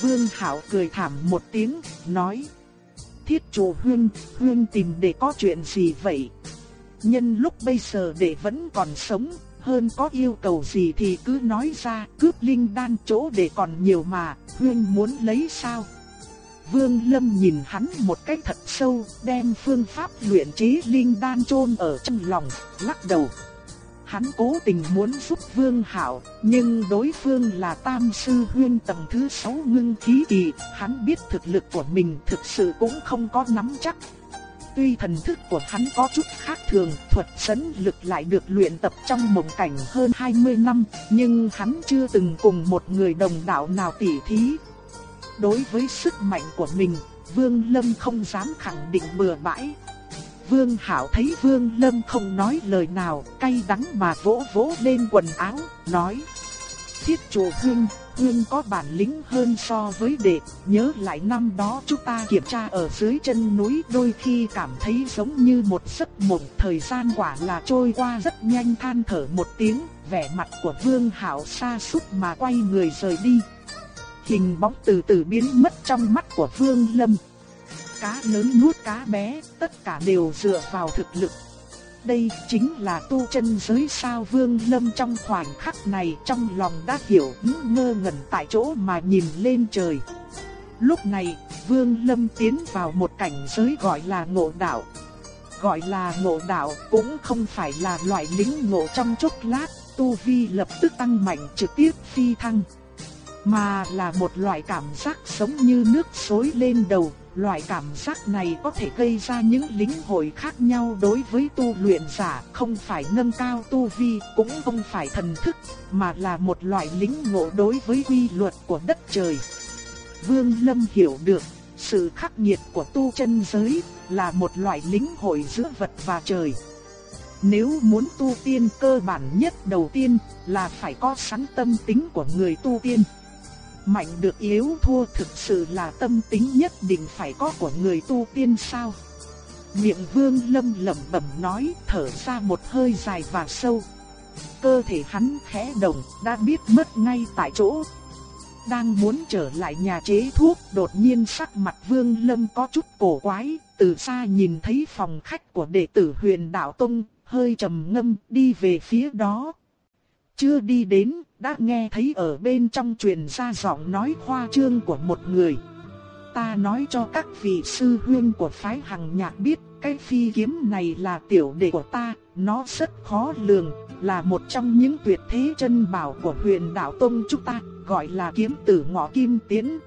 Vương Hạo cười thảm một tiếng, nói: "Thiết chủ Huyên, Huyên tìm để có chuyện gì vậy? Nhân lúc bây giờ để vẫn còn sống, hơn có yêu cầu gì thì cứ nói ra, cướp linh đan chỗ để còn nhiều mà, Huyên muốn lấy sao?" Vương Lâm nhìn hắn một cách thật sâu, đem phương pháp luyện chế linh đan chôn ở trong lòng, lắc đầu. Hắn cố tình muốn giúp Vương Hạo, nhưng đối phương là Tam sư huyên tầng thứ 6 ngưng khí kỳ, hắn biết thực lực của mình thực sự cũng không có nắm chắc. Tuy thần thức của hắn có chút khác thường, thuật sấn lực lại được luyện tập trong mộng cảnh hơn 20 năm, nhưng hắn chưa từng cùng một người đồng đạo nào tỉ thí. Đối với sức mạnh của mình, Vương Lâm không dám khẳng định bừa bãi, Vương Hạo thấy Vương Lâm không nói lời nào, cay đắng mà vỗ vỗ lên quần áo, nói: "Thiết chủ huynh, Ngươi có bản lĩnh hơn so với đệ, nhớ lại năm đó chúng ta kiểm tra ở dưới chân núi, đôi khi cảm thấy giống như một giấc mộng, thời gian quả là trôi qua rất nhanh." Than thở một tiếng, vẻ mặt của Vương Hạo xa sút mà quay người rời đi. Hình bóng từ từ biến mất trong mắt của Vương Lâm cá lớn nuốt cá bé, tất cả đều dựa vào thực lực. Đây chính là tu chân giới sao Vương Lâm trong khoảnh khắc này trong lòng đã hiểu ngơ ngẩn tại chỗ mà nhìn lên trời. Lúc này, Vương Lâm tiến vào một cảnh giới gọi là ngộ đạo. Gọi là ngộ đạo cũng không phải là loại lính ngộ trong chốc lát, tu vi lập tức tăng mạnh trực tiếp phi thăng. Mà là một loại cảm giác sống như nước xối lên đầu, Loại cảm giác này có thể gây ra những lính hội khác nhau đối với tu luyện giả, không phải nâng cao tu vi, cũng không phải thần thức, mà là một loại lính ngộ đối với quy luật của đất trời. Vương Lâm hiểu được, sự khắc nghiệt của tu chân giới là một loại lính hội giữa vật và trời. Nếu muốn tu tiên cơ bản nhất đầu tiên là phải có sẵn tâm tính của người tu tiên. Mạnh được yếu thua thực sự là tâm tính nhất định phải có của người tu tiên sao. Miệng vương lâm lẩm bẩm nói, thở ra một hơi dài và sâu. Cơ thể hắn khẽ động, đã biết mất ngay tại chỗ. Đang muốn trở lại nhà chế thuốc, đột nhiên sắc mặt vương lâm có chút cổ quái. Từ xa nhìn thấy phòng khách của đệ tử huyền đạo Tông, hơi trầm ngâm, đi về phía đó. Chưa đi đến, đã nghe thấy ở bên trong truyền ra giọng nói khoa trương của một người. Ta nói cho các vị sư huyên của phái hằng nhạc biết, cái phi kiếm này là tiểu đệ của ta, nó rất khó lường, là một trong những tuyệt thế chân bảo của huyền đạo tông chúng ta, gọi là kiếm tử ngọ kim tiến.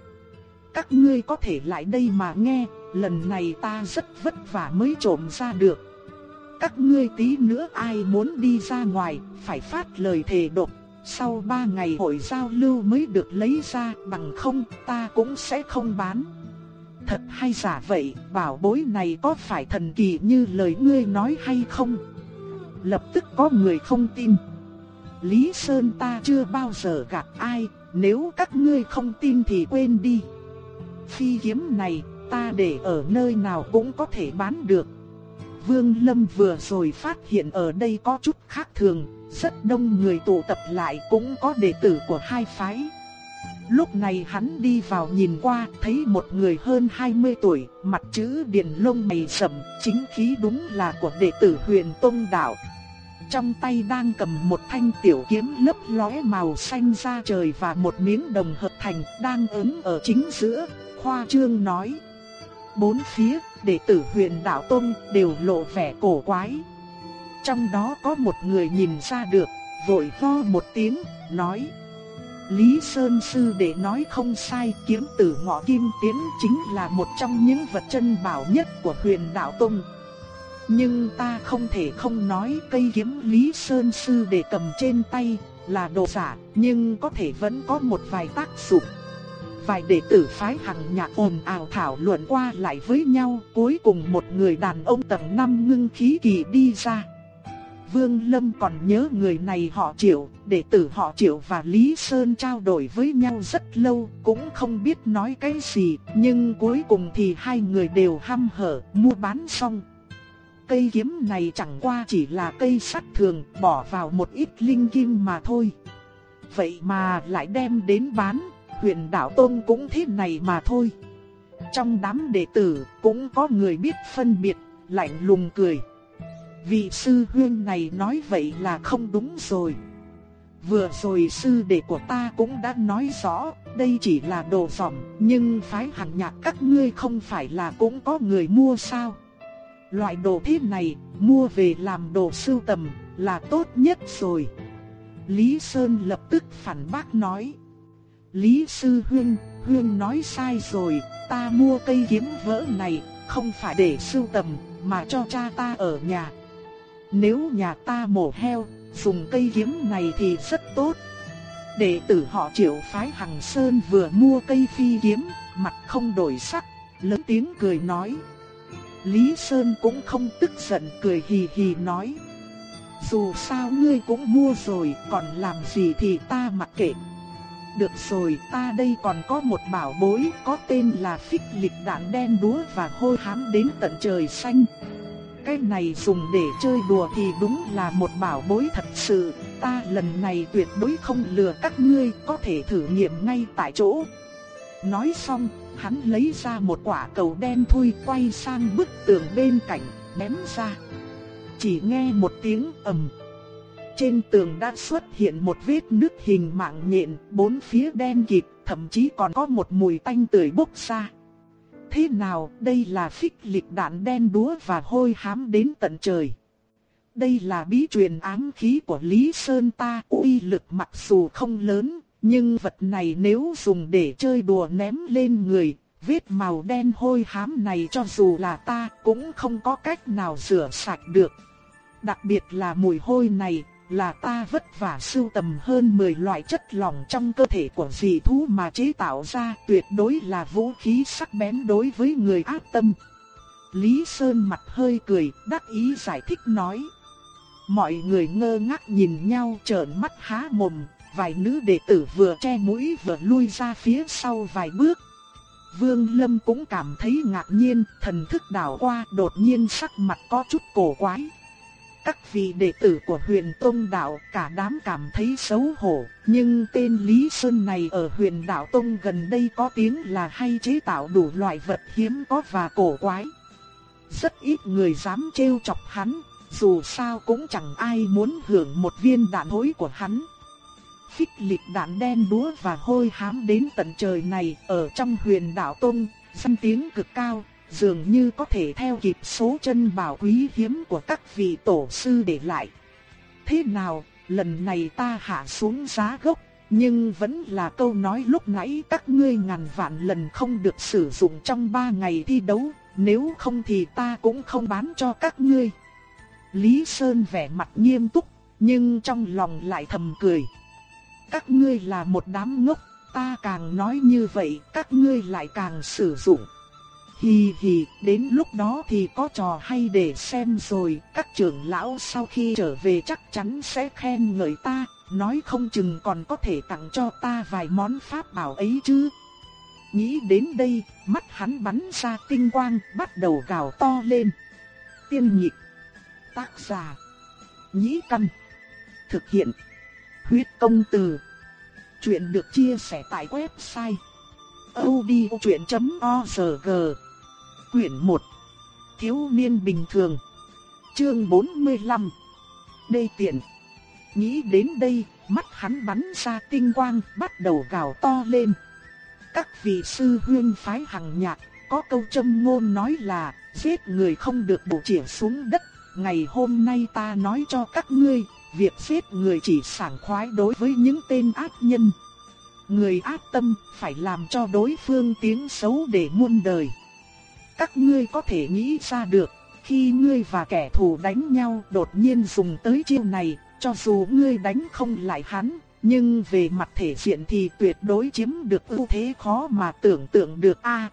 Các ngươi có thể lại đây mà nghe, lần này ta rất vất vả mới trộm ra được các ngươi tí nữa ai muốn đi ra ngoài, phải phát lời thề độc. Sau ba ngày hội giao lưu mới được lấy ra, bằng không ta cũng sẽ không bán. Thật hay giả vậy, bảo bối này có phải thần kỳ như lời ngươi nói hay không? Lập tức có người không tin. Lý Sơn ta chưa bao giờ gặp ai, nếu các ngươi không tin thì quên đi. Phi kiếm này, ta để ở nơi nào cũng có thể bán được. Vương Lâm vừa rồi phát hiện ở đây có chút khác thường, rất đông người tụ tập lại cũng có đệ tử của hai phái. Lúc này hắn đi vào nhìn qua, thấy một người hơn 20 tuổi, mặt chữ điền lông mày sầm, chính khí đúng là của đệ tử huyền Tông Đạo. Trong tay đang cầm một thanh tiểu kiếm lấp lóe màu xanh da trời và một miếng đồng hợp thành đang ứng ở chính giữa, khoa trương nói. Bốn phía đệ tử huyền đạo tôn đều lộ vẻ cổ quái. Trong đó có một người nhìn ra được, vội ho một tiếng, nói. Lý Sơn Sư để nói không sai, kiếm tử ngọ kim tiến chính là một trong những vật chân bảo nhất của huyền đạo tông. Nhưng ta không thể không nói cây kiếm Lý Sơn Sư để cầm trên tay là đồ giả, nhưng có thể vẫn có một vài tác dụng. Vài đệ tử phái hằng nhạc ồn ào thảo luận qua lại với nhau, cuối cùng một người đàn ông tầng năm ngưng khí kỳ đi ra. Vương Lâm còn nhớ người này họ Triệu, đệ tử họ Triệu và Lý Sơn trao đổi với nhau rất lâu, cũng không biết nói cái gì, nhưng cuối cùng thì hai người đều hăm hở, mua bán xong. Cây kiếm này chẳng qua chỉ là cây sắt thường, bỏ vào một ít linh kim mà thôi. Vậy mà lại đem đến bán, huyền đạo tôn cũng thế này mà thôi. Trong đám đệ tử cũng có người biết phân biệt, lạnh lùng cười. Vị sư huyên này nói vậy là không đúng rồi. Vừa rồi sư đệ của ta cũng đã nói rõ, đây chỉ là đồ phẩm, nhưng phái hàng nhạc các ngươi không phải là cũng có người mua sao? Loại đồ thế này, mua về làm đồ sưu tầm, là tốt nhất rồi. Lý Sơn lập tức phản bác nói. Lý Sư Huyên, Huyên nói sai rồi, ta mua cây kiếm vỡ này, không phải để sưu tầm, mà cho cha ta ở nhà. Nếu nhà ta mổ heo, dùng cây kiếm này thì rất tốt. Đệ tử họ triệu phái Hằng Sơn vừa mua cây phi kiếm, mặt không đổi sắc, lớn tiếng cười nói. Lý Sơn cũng không tức giận cười hì hì nói. Dù sao ngươi cũng mua rồi, còn làm gì thì ta mặc kệ. Được rồi, ta đây còn có một bảo bối có tên là phích lịch đạn đen đúa và hôi hám đến tận trời xanh. Cái này dùng để chơi đùa thì đúng là một bảo bối thật sự, ta lần này tuyệt đối không lừa các ngươi, có thể thử nghiệm ngay tại chỗ. Nói xong, hắn lấy ra một quả cầu đen thui quay sang bức tường bên cạnh, ném ra. Chỉ nghe một tiếng ầm. Trên tường đã xuất hiện một vết nứt hình mạng nhện, bốn phía đen kịt, thậm chí còn có một mùi tanh tưởi bốc ra thế nào, đây là phích lịch đạn đen đúa và hôi hám đến tận trời. Đây là bí truyền ám khí của Lý Sơn ta, uy lực mặc dù không lớn, nhưng vật này nếu dùng để chơi đùa ném lên người, vết màu đen hôi hám này cho dù là ta cũng không có cách nào rửa sạch được. Đặc biệt là mùi hôi này, là ta vất vả sưu tầm hơn 10 loại chất lỏng trong cơ thể của dị thú mà chế tạo ra tuyệt đối là vũ khí sắc bén đối với người ác tâm. Lý Sơn mặt hơi cười, đắc ý giải thích nói. Mọi người ngơ ngác nhìn nhau trợn mắt há mồm, vài nữ đệ tử vừa che mũi vừa lui ra phía sau vài bước. Vương Lâm cũng cảm thấy ngạc nhiên, thần thức đảo qua đột nhiên sắc mặt có chút cổ quái. Các vị đệ tử của huyền Tông Đạo cả đám cảm thấy xấu hổ, nhưng tên Lý Sơn này ở huyền Đạo Tông gần đây có tiếng là hay chế tạo đủ loại vật hiếm có và cổ quái. Rất ít người dám trêu chọc hắn, dù sao cũng chẳng ai muốn hưởng một viên đạn hối của hắn. Phích lịch đạn đen đúa và hôi hám đến tận trời này ở trong huyền đạo tông, danh tiếng cực cao, dường như có thể theo kịp số chân bảo quý hiếm của các vị tổ sư để lại. Thế nào, lần này ta hạ xuống giá gốc, nhưng vẫn là câu nói lúc nãy các ngươi ngàn vạn lần không được sử dụng trong ba ngày thi đấu, nếu không thì ta cũng không bán cho các ngươi. Lý Sơn vẻ mặt nghiêm túc, nhưng trong lòng lại thầm cười. Các ngươi là một đám ngốc, ta càng nói như vậy các ngươi lại càng sử dụng. Hì hì, đến lúc đó thì có trò hay để xem rồi, các trưởng lão sau khi trở về chắc chắn sẽ khen ngợi ta, nói không chừng còn có thể tặng cho ta vài món pháp bảo ấy chứ. Nghĩ đến đây, mắt hắn bắn ra tinh quang, bắt đầu gào to lên. Tiên nhịp, tác giả, nhĩ căn, thực hiện, huyết công từ. Chuyện được chia sẻ tại website odchuyện.org Quyển 1 Thiếu niên bình thường Chương 45 Đê tiện Nghĩ đến đây, mắt hắn bắn ra tinh quang, bắt đầu gào to lên. Các vị sư huyên phái hằng nhạc, có câu châm ngôn nói là, giết người không được bổ chĩa xuống đất. Ngày hôm nay ta nói cho các ngươi, việc giết người chỉ sảng khoái đối với những tên ác nhân. Người ác tâm phải làm cho đối phương tiếng xấu để muôn đời. Các ngươi có thể nghĩ ra được, khi ngươi và kẻ thù đánh nhau đột nhiên dùng tới chiêu này, cho dù ngươi đánh không lại hắn, nhưng về mặt thể diện thì tuyệt đối chiếm được ưu thế khó mà tưởng tượng được a.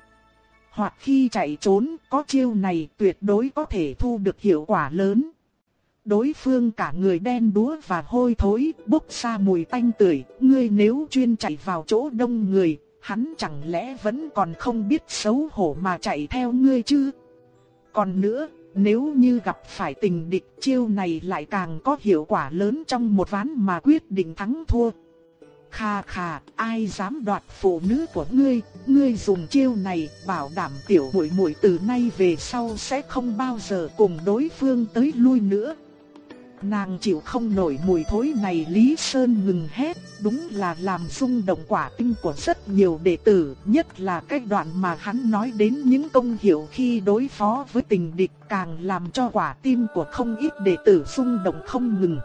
hoặc khi chạy trốn, có chiêu này tuyệt đối có thể thu được hiệu quả lớn. Đối phương cả người đen đúa và hôi thối, bốc ra mùi tanh tưởi, ngươi nếu chuyên chạy vào chỗ đông người, hắn chẳng lẽ vẫn còn không biết xấu hổ mà chạy theo ngươi chứ? Còn nữa, nếu như gặp phải tình địch chiêu này lại càng có hiệu quả lớn trong một ván mà quyết định thắng thua. Kha kha, ai dám đoạt phụ nữ của ngươi, ngươi dùng chiêu này bảo đảm tiểu muội muội từ nay về sau sẽ không bao giờ cùng đối phương tới lui nữa. Nàng chịu không nổi mùi thối này Lý Sơn ngừng hết đúng là làm rung động quả tim của rất nhiều đệ tử, nhất là cái đoạn mà hắn nói đến những công hiệu khi đối phó với tình địch càng làm cho quả tim của không ít đệ tử rung động không ngừng.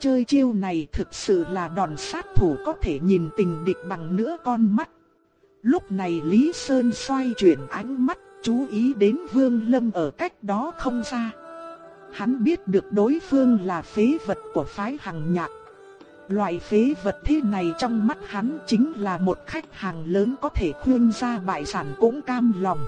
Chơi chiêu này thực sự là đòn sát thủ có thể nhìn tình địch bằng nửa con mắt. Lúc này Lý Sơn xoay chuyển ánh mắt, chú ý đến Vương Lâm ở cách đó không xa. Hắn biết được đối phương là phế vật của phái hằng nhạc. Loại phế vật thế này trong mắt hắn chính là một khách hàng lớn có thể khuyên ra bại sản cũng cam lòng.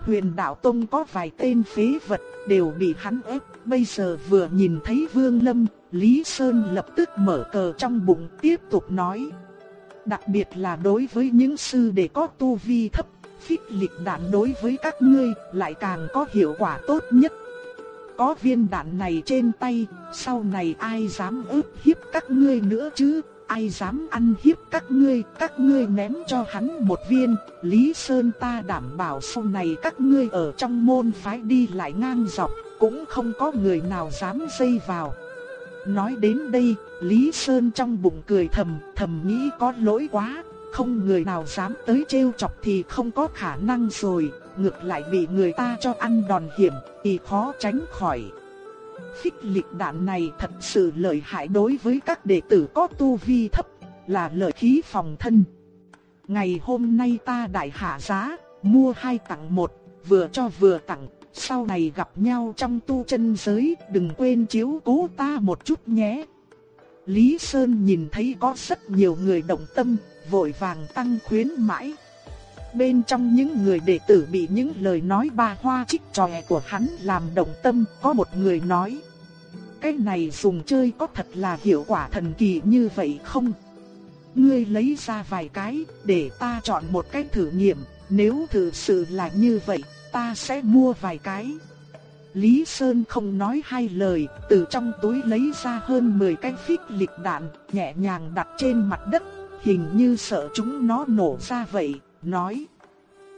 Huyền Đạo Tông có vài tên phế vật đều bị hắn ép, bây giờ vừa nhìn thấy Vương Lâm, Lý Sơn lập tức mở cờ trong bụng tiếp tục nói. Đặc biệt là đối với những sư đệ có tu vi thấp, phích lịch đạn đối với các ngươi lại càng có hiệu quả tốt nhất. Có viên đạn này trên tay, sau này ai dám ức hiếp các ngươi nữa chứ? Ai dám ăn hiếp các ngươi, các ngươi ném cho hắn một viên, Lý Sơn ta đảm bảo sau này các ngươi ở trong môn phái đi lại ngang dọc, cũng không có người nào dám dây vào. Nói đến đây, Lý Sơn trong bụng cười thầm, thầm nghĩ có lỗi quá, không người nào dám tới trêu chọc thì không có khả năng rồi, ngược lại bị người ta cho ăn đòn hiểm, thì khó tránh khỏi. Phích lịch đạn này thật sự lợi hại đối với các đệ tử có tu vi thấp, là lợi khí phòng thân. Ngày hôm nay ta đại hạ giá, mua hai tặng một, vừa cho vừa tặng, sau này gặp nhau trong tu chân giới, đừng quên chiếu cố ta một chút nhé. Lý Sơn nhìn thấy có rất nhiều người động tâm, vội vàng tăng khuyến mãi. Bên trong những người đệ tử bị những lời nói ba hoa trích tròe của hắn làm động tâm, có một người nói. Cái này dùng chơi có thật là hiệu quả thần kỳ như vậy không? Ngươi lấy ra vài cái, để ta chọn một cách thử nghiệm, nếu thực sự là như vậy, ta sẽ mua vài cái. Lý Sơn không nói hai lời, từ trong túi lấy ra hơn 10 cái phích lịch đạn, nhẹ nhàng đặt trên mặt đất, hình như sợ chúng nó nổ ra vậy, nói.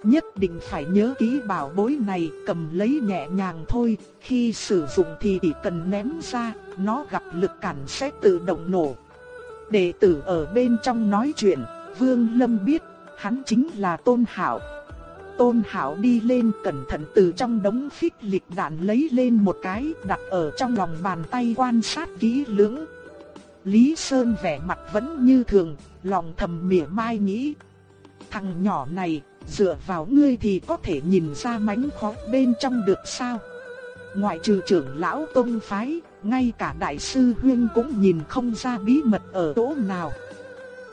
Nhất định phải nhớ kỹ bảo bối này, cầm lấy nhẹ nhàng thôi, khi sử dụng thì chỉ cần ném ra, nó gặp lực cản sẽ tự động nổ. Đệ tử ở bên trong nói chuyện, Vương Lâm biết, hắn chính là Tôn hảo Tôn hảo đi lên cẩn thận từ trong đống phích lịch đạn lấy lên một cái đặt ở trong lòng bàn tay quan sát kỹ lưỡng. Lý Sơn vẻ mặt vẫn như thường, lòng thầm mỉa mai nghĩ. Thằng nhỏ này, dựa vào ngươi thì có thể nhìn ra mánh khóe bên trong được sao? Ngoại trừ trưởng lão tông phái, ngay cả đại sư Huyên cũng nhìn không ra bí mật ở chỗ nào.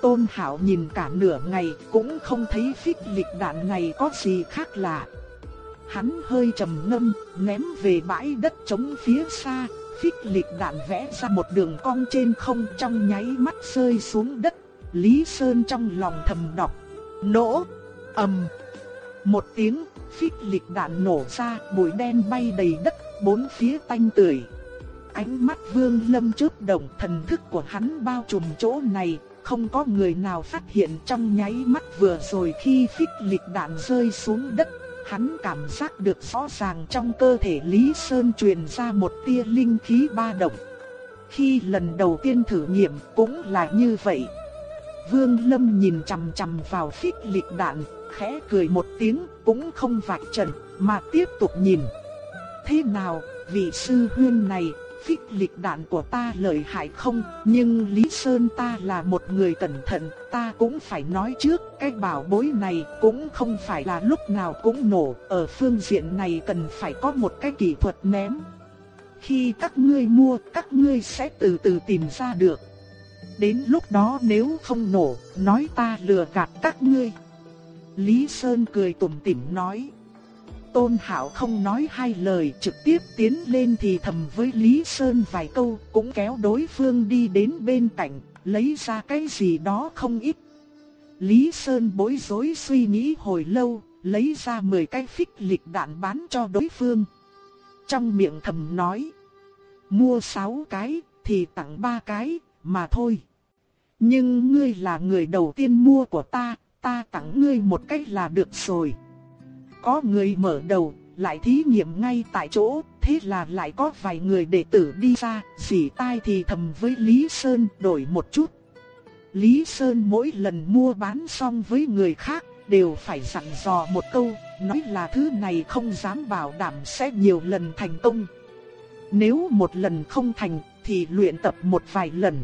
Tôn Hảo nhìn cả nửa ngày cũng không thấy phích lịch đạn này có gì khác lạ. Hắn hơi trầm ngâm, ném về bãi đất trống phía xa, phích lịch đạn vẽ ra một đường cong trên không trong nháy mắt rơi xuống đất. Lý Sơn trong lòng thầm đọc, nổ, ầm. Một tiếng, phích lịch đạn nổ ra, bụi đen bay đầy đất, bốn phía tanh tưởi. Ánh mắt Vương Lâm chớp động, thần thức của hắn bao trùm chỗ này, không có người nào phát hiện trong nháy mắt vừa rồi khi phích lịch đạn rơi xuống đất, hắn cảm giác được rõ ràng trong cơ thể Lý Sơn truyền ra một tia linh khí ba động. Khi lần đầu tiên thử nghiệm cũng là như vậy. Vương Lâm nhìn chằm chằm vào phích lịch đạn, khẽ cười một tiếng, cũng không vạch trần, mà tiếp tục nhìn. Thế nào, vị sư huyên này, phích lịch đạn của ta lợi hại không, nhưng Lý Sơn ta là một người cẩn thận, ta cũng phải nói trước, cái bảo bối này cũng không phải là lúc nào cũng nổ, ở phương diện này cần phải có một cái kỹ thuật ném. Khi các ngươi mua, các ngươi sẽ từ từ tìm ra được. Đến lúc đó nếu không nổ, nói ta lừa gạt các ngươi. Lý Sơn cười tủm tỉm nói. Tôn Hạo không nói hai lời trực tiếp tiến lên thì thầm với Lý Sơn vài câu cũng kéo đối phương đi đến bên cạnh, lấy ra cái gì đó không ít. Lý Sơn bối rối suy nghĩ hồi lâu, lấy ra 10 cái phích lịch đạn bán cho đối phương. Trong miệng thầm nói, mua 6 cái thì tặng 3 cái, mà thôi. Nhưng ngươi là người đầu tiên mua của ta, ta tặng ngươi một cách là được rồi. Có người mở đầu, lại thí nghiệm ngay tại chỗ, thế là lại có vài người đệ tử đi ra, dì tai thì thầm với Lý Sơn đổi một chút. Lý Sơn mỗi lần mua bán xong với người khác, đều phải dặn dò một câu, nói là thứ này không dám bảo đảm sẽ nhiều lần thành công. Nếu một lần không thành, thì luyện tập một vài lần.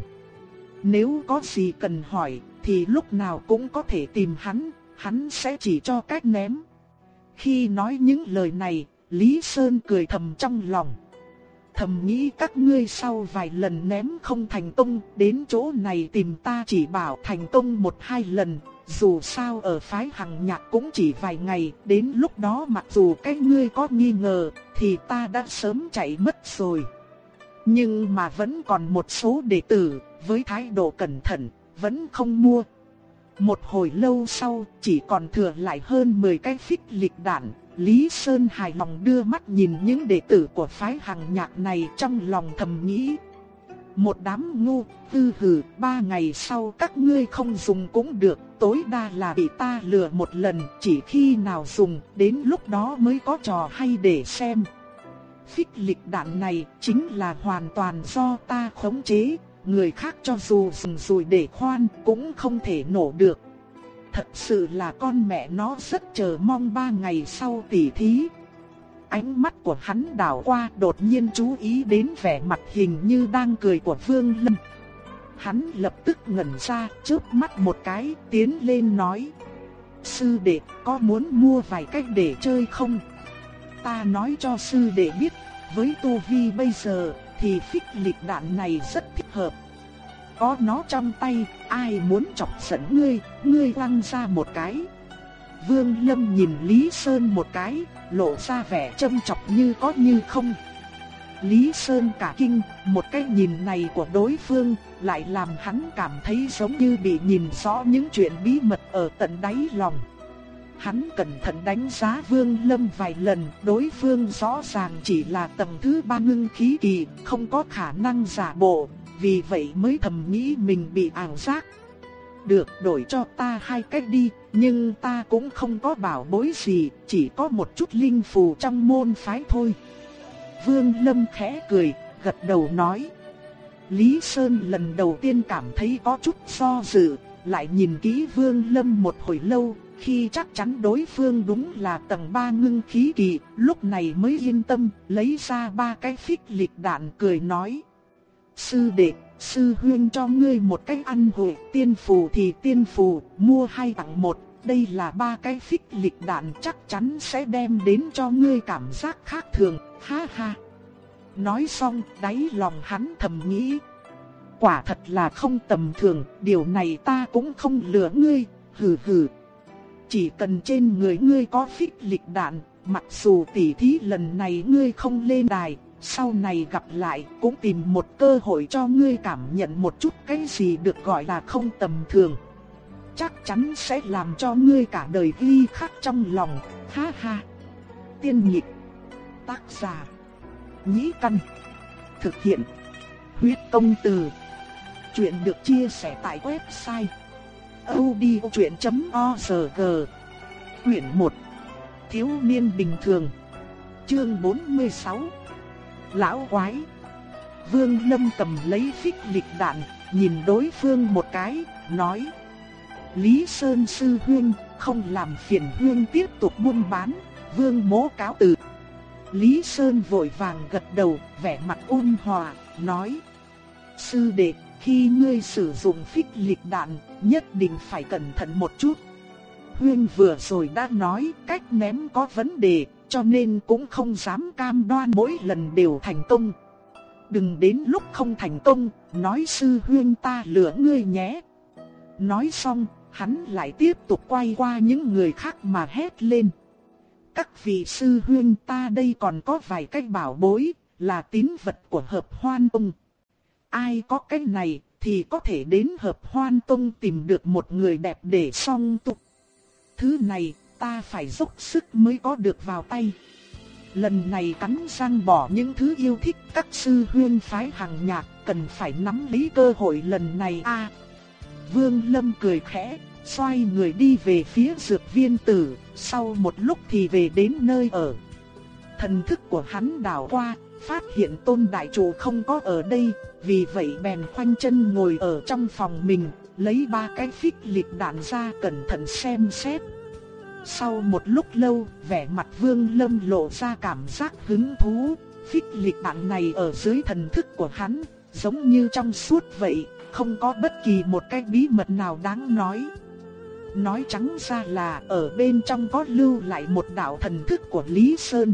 Nếu có gì cần hỏi, thì lúc nào cũng có thể tìm hắn, hắn sẽ chỉ cho cách ném. Khi nói những lời này, Lý Sơn cười thầm trong lòng. Thầm nghĩ các ngươi sau vài lần ném không thành công, đến chỗ này tìm ta chỉ bảo thành công một hai lần, dù sao ở phái hằng nhạc cũng chỉ vài ngày, đến lúc đó mặc dù cái ngươi có nghi ngờ, thì ta đã sớm chạy mất rồi. Nhưng mà vẫn còn một số đệ tử, với thái độ cẩn thận, vẫn không mua. Một hồi lâu sau, chỉ còn thừa lại hơn 10 cái phích lịch đạn, Lý Sơn hài lòng đưa mắt nhìn những đệ tử của phái hàng nhạc này trong lòng thầm nghĩ. Một đám ngu, tư hử, ba ngày sau các ngươi không dùng cũng được, tối đa là bị ta lừa một lần, chỉ khi nào dùng, đến lúc đó mới có trò hay để xem. Phích lịch đạn này chính là hoàn toàn do ta khống chế, người khác cho dù dùng rùi để khoan cũng không thể nổ được. Thật sự là con mẹ nó rất chờ mong ba ngày sau tỉ thí. Ánh mắt của hắn đảo qua đột nhiên chú ý đến vẻ mặt hình như đang cười của Vương Lâm. Hắn lập tức ngẩn ra, chớp mắt một cái, tiến lên nói. Sư đệ, có muốn mua vài cách để chơi không? Ta nói cho sư đệ biết, với tu vi bây giờ, thì phích lịch đạn này rất thích hợp. Có nó trong tay, ai muốn chọc giận ngươi, ngươi lăn ra một cái. Vương Lâm nhìn Lý Sơn một cái, lộ ra vẻ châm chọc như có như không. Lý Sơn cả kinh, một cái nhìn này của đối phương lại làm hắn cảm thấy giống như bị nhìn rõ những chuyện bí mật ở tận đáy lòng. Hắn cẩn thận đánh giá Vương Lâm vài lần, đối phương rõ ràng chỉ là tầng thứ ba ngưng khí kỳ, không có khả năng giả bộ, vì vậy mới thầm nghĩ mình bị ảo giác. Được đổi cho ta hai cách đi, nhưng ta cũng không có bảo bối gì, chỉ có một chút linh phù trong môn phái thôi. Vương Lâm khẽ cười, gật đầu nói. Lý Sơn lần đầu tiên cảm thấy có chút do dự, lại nhìn kỹ Vương Lâm một hồi lâu, khi chắc chắn đối phương đúng là tầng 3 ngưng khí kỳ, lúc này mới yên tâm, lấy ra ba cái phích lịch đạn cười nói. Sư đệ, sư huyên cho ngươi một cái ăn hội tiên phù thì tiên phù, mua hai tặng một, đây là ba cái phích lịch đạn chắc chắn sẽ đem đến cho ngươi cảm giác khác thường, ha ha. Nói xong, đáy lòng hắn thầm nghĩ. Quả thật là không tầm thường, điều này ta cũng không lừa ngươi, hừ hừ. Chỉ cần trên người ngươi có phích lịch đạn, mặc dù tỉ thí lần này ngươi không lên đài, sau này gặp lại cũng tìm một cơ hội cho ngươi cảm nhận một chút cái gì được gọi là không tầm thường. Chắc chắn sẽ làm cho ngươi cả đời ghi khắc trong lòng, ha ha. Tiên nhịp, tác giả, nhĩ căn, thực hiện, huyết công từ. Chuyện được chia sẻ tại website audiochuyện.org Quyển 1 Thiếu niên bình thường Chương 46 Lão quái Vương Lâm cầm lấy phích lịch đạn Nhìn đối phương một cái Nói Lý Sơn Sư Huyên Không làm phiền Huyên tiếp tục buôn bán Vương Mỗ cáo từ Lý Sơn vội vàng gật đầu, vẻ mặt ôn hòa, nói. Sư đệ, khi ngươi sử dụng phích lịch đạn, nhất định phải cẩn thận một chút. Huyên vừa rồi đã nói cách ném có vấn đề, cho nên cũng không dám cam đoan mỗi lần đều thành công. Đừng đến lúc không thành công, nói sư huyên ta lừa ngươi nhé. Nói xong, hắn lại tiếp tục quay qua những người khác mà hét lên. Các vị sư huyên ta đây còn có vài cách bảo bối, là tín vật của hợp hoan tông. Ai có cái này thì có thể đến hợp hoan tông tìm được một người đẹp để song tục. Thứ này ta phải dốc sức mới có được vào tay. Lần này cắn răng bỏ những thứ yêu thích các sư huyên phái hàng nhạc cần phải nắm lấy cơ hội lần này a. Vương Lâm cười khẽ, xoay người đi về phía dược viên tử, sau một lúc thì về đến nơi ở. Thần thức của hắn đảo qua, phát hiện tôn đại chủ không có ở đây, vì vậy bèn khoanh chân ngồi ở trong phòng mình, lấy ba cái phích lịch đạn ra cẩn thận xem xét. Sau một lúc lâu, vẻ mặt Vương Lâm lộ ra cảm giác hứng thú, phích lịch đạn này ở dưới thần thức của hắn, giống như trong suốt vậy, không có bất kỳ một cái bí mật nào đáng nói. Nói trắng ra là ở bên trong có lưu lại một đạo thần thức của Lý Sơn.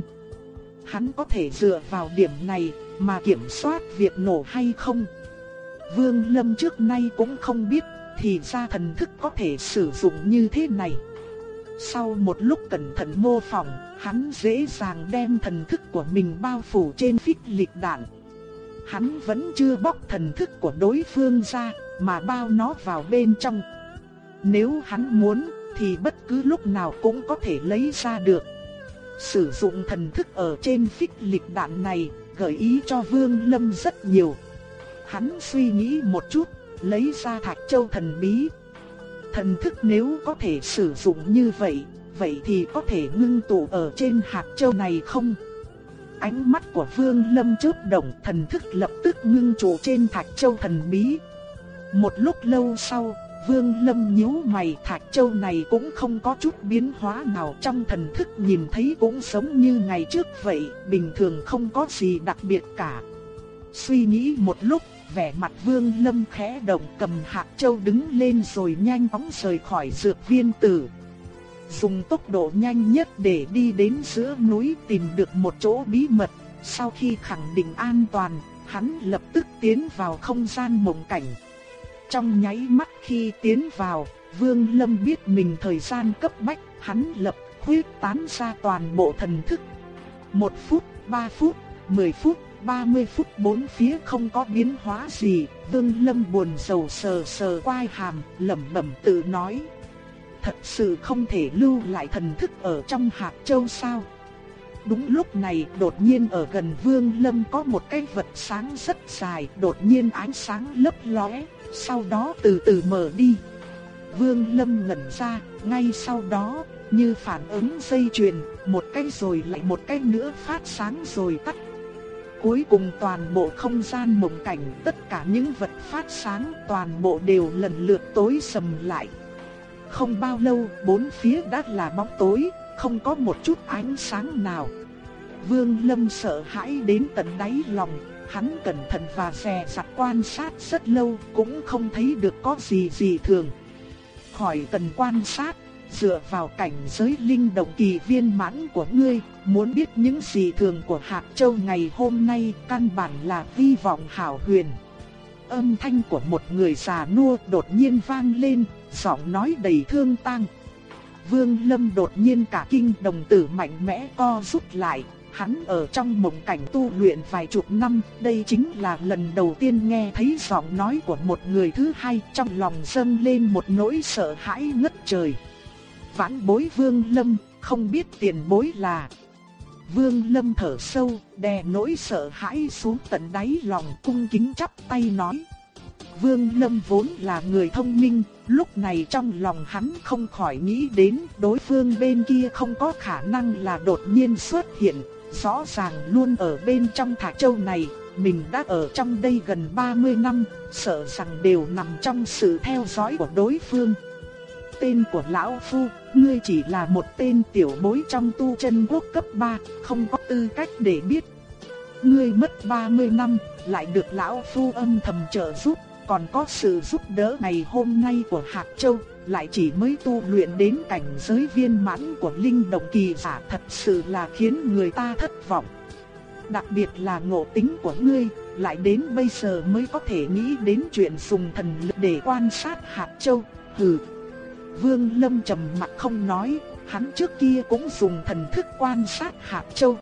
Hắn có thể dựa vào điểm này mà kiểm soát việc nổ hay không. Vương Lâm trước nay cũng không biết thì ra thần thức có thể sử dụng như thế này. Sau một lúc cẩn thận mô phỏng, hắn dễ dàng đem thần thức của mình bao phủ trên phích lịch đạn. Hắn vẫn chưa bóc thần thức của đối phương ra, mà bao nó vào bên trong. Nếu hắn muốn, thì bất cứ lúc nào cũng có thể lấy ra được. Sử dụng thần thức ở trên phích lịch đạn này, gợi ý cho Vương Lâm rất nhiều. Hắn suy nghĩ một chút, lấy ra thạch châu thần bí, Thần thức nếu có thể sử dụng như vậy, vậy thì có thể ngưng tụ ở trên hạt châu này không? Ánh mắt của Vương Lâm chớp động, thần thức lập tức ngưng tụ trên thạch châu thần bí. Một lúc lâu sau, Vương Lâm nhíu mày thạch châu này cũng không có chút biến hóa nào trong thần thức nhìn thấy cũng giống như ngày trước vậy, bình thường không có gì đặc biệt cả. Suy nghĩ một lúc, vẻ mặt Vương Lâm khẽ động cầm hạt châu đứng lên rồi nhanh chóng rời khỏi dược viên tử. Dùng tốc độ nhanh nhất để đi đến giữa núi tìm được một chỗ bí mật, sau khi khẳng định an toàn, hắn lập tức tiến vào không gian mộng cảnh. Trong nháy mắt khi tiến vào, Vương Lâm biết mình thời gian cấp bách, hắn lập huyết tán ra toàn bộ thần thức. Một phút, ba phút, mười phút, 30 phút bốn phía không có biến hóa gì, Vương Lâm buồn rầu sờ sờ quai hàm, lẩm bẩm tự nói. Thật sự không thể lưu lại thần thức ở trong hạt châu sao? Đúng lúc này đột nhiên ở gần Vương Lâm có một cái vật sáng rất dài, đột nhiên ánh sáng lấp lóe, sau đó từ từ mở đi. Vương Lâm ngẩn ra, ngay sau đó, như phản ứng dây chuyền, một cái rồi lại một cái nữa phát sáng rồi tắt Cuối cùng toàn bộ không gian mộng cảnh, tất cả những vật phát sáng toàn bộ đều lần lượt tối sầm lại. Không bao lâu, bốn phía đã là bóng tối, không có một chút ánh sáng nào. Vương Lâm sợ hãi đến tận đáy lòng, hắn cẩn thận và dè dặt quan sát rất lâu cũng không thấy được có gì gì thường. Khỏi cần quan sát, dựa vào cảnh giới linh động kỳ viên mãn của ngươi, muốn biết những gì thường của Hạc Châu ngày hôm nay căn bản là vi vọng hảo huyền. Âm thanh của một người già nua đột nhiên vang lên, giọng nói đầy thương tang. Vương Lâm đột nhiên cả kinh đồng tử mạnh mẽ co rút lại, hắn ở trong mộng cảnh tu luyện vài chục năm, đây chính là lần đầu tiên nghe thấy giọng nói của một người thứ hai, trong lòng dâng lên một nỗi sợ hãi ngất trời vãn bối Vương Lâm, không biết tiền bối là. Vương Lâm thở sâu, đè nỗi sợ hãi xuống tận đáy lòng cung kính chắp tay nói. Vương Lâm vốn là người thông minh, lúc này trong lòng hắn không khỏi nghĩ đến đối phương bên kia không có khả năng là đột nhiên xuất hiện, rõ ràng luôn ở bên trong thạch châu này, mình đã ở trong đây gần 30 năm, sợ rằng đều nằm trong sự theo dõi của đối phương. Tên của Lão Phu ngươi chỉ là một tên tiểu bối trong tu chân quốc cấp 3, không có tư cách để biết. Ngươi mất 30 năm, lại được lão phu âm thầm trợ giúp, còn có sự giúp đỡ ngày hôm nay của Hạc Châu, lại chỉ mới tu luyện đến cảnh giới viên mãn của linh động kỳ giả thật sự là khiến người ta thất vọng. Đặc biệt là ngộ tính của ngươi, lại đến bây giờ mới có thể nghĩ đến chuyện dùng thần lực để quan sát hạt châu, hừ. Vương Lâm trầm mặt không nói, hắn trước kia cũng dùng thần thức quan sát hạt châu.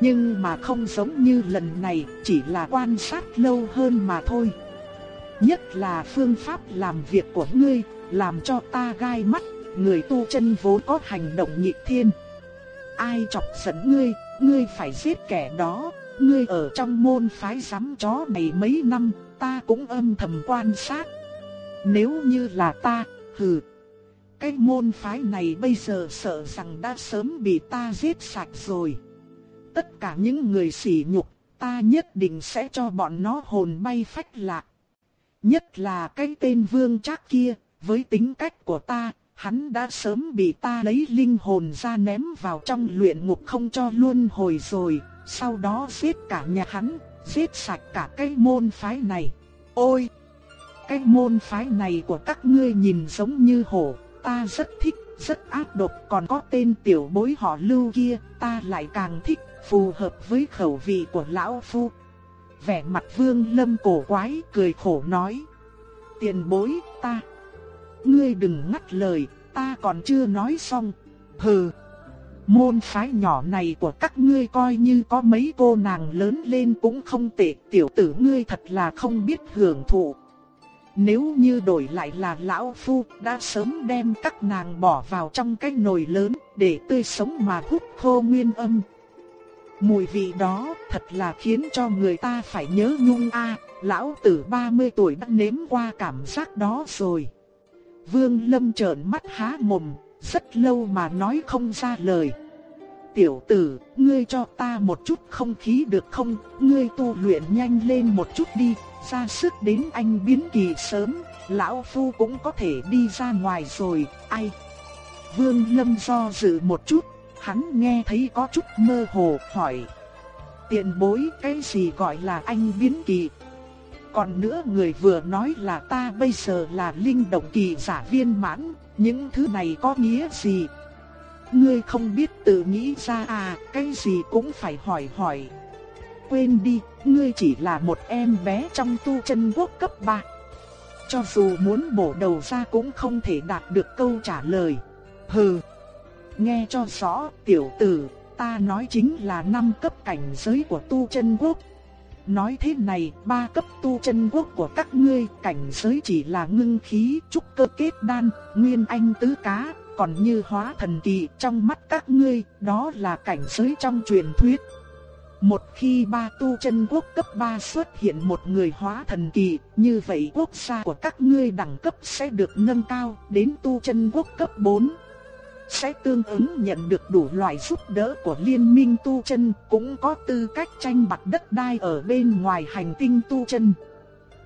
Nhưng mà không giống như lần này, chỉ là quan sát lâu hơn mà thôi. Nhất là phương pháp làm việc của ngươi, làm cho ta gai mắt, người tu chân vốn có hành động nhị thiên. Ai chọc giận ngươi, ngươi phải giết kẻ đó, ngươi ở trong môn phái giám chó này mấy năm, ta cũng âm thầm quan sát. Nếu như là ta, hừ, cái môn phái này bây giờ sợ rằng đã sớm bị ta giết sạch rồi. Tất cả những người sỉ nhục, ta nhất định sẽ cho bọn nó hồn bay phách lạc. Nhất là cái tên vương trác kia, với tính cách của ta, hắn đã sớm bị ta lấy linh hồn ra ném vào trong luyện ngục không cho luôn hồi rồi, sau đó giết cả nhà hắn, giết sạch cả cái môn phái này. Ôi! Cái môn phái này của các ngươi nhìn giống như hổ, ta rất thích, rất ác độc, còn có tên tiểu bối họ lưu kia, ta lại càng thích, phù hợp với khẩu vị của lão phu. Vẻ mặt vương lâm cổ quái, cười khổ nói. Tiền bối, ta. Ngươi đừng ngắt lời, ta còn chưa nói xong. Hừ. Môn phái nhỏ này của các ngươi coi như có mấy cô nàng lớn lên cũng không tệ, tiểu tử ngươi thật là không biết hưởng thụ. Nếu như đổi lại là lão phu, đã sớm đem các nàng bỏ vào trong cái nồi lớn, để tươi sống mà hút khô nguyên âm. Mùi vị đó thật là khiến cho người ta phải nhớ nhung a lão tử 30 tuổi đã nếm qua cảm giác đó rồi. Vương Lâm trợn mắt há mồm, rất lâu mà nói không ra lời. Tiểu tử, ngươi cho ta một chút không khí được không, ngươi tu luyện nhanh lên một chút đi, ra sức đến anh biến kỳ sớm, lão phu cũng có thể đi ra ngoài rồi, ai. Vương Lâm do dự một chút, hắn nghe thấy có chút mơ hồ, hỏi. Tiện bối cái gì gọi là anh biến kỳ? Còn nữa người vừa nói là ta bây giờ là linh động kỳ giả viên mãn, những thứ này có nghĩa gì? Ngươi không biết tự nghĩ ra à, cái gì cũng phải hỏi hỏi. Quên đi, ngươi chỉ là một em bé trong tu chân quốc cấp 3. Cho dù muốn bổ đầu ra cũng không thể đạt được câu trả lời. Hừ, nghe cho rõ tiểu tử, ta nói chính là năm cấp cảnh giới của tu chân quốc. Nói thế này, ba cấp tu chân quốc của các ngươi cảnh giới chỉ là ngưng khí, trúc cơ kết đan, nguyên anh tứ cá, còn như hóa thần kỳ trong mắt các ngươi, đó là cảnh giới trong truyền thuyết. Một khi ba tu chân quốc cấp 3 xuất hiện một người hóa thần kỳ, như vậy quốc gia của các ngươi đẳng cấp sẽ được nâng cao đến tu chân quốc cấp 4. Sẽ tương ứng nhận được đủ loại giúp đỡ của liên minh tu chân, cũng có tư cách tranh bạc đất đai ở bên ngoài hành tinh tu chân.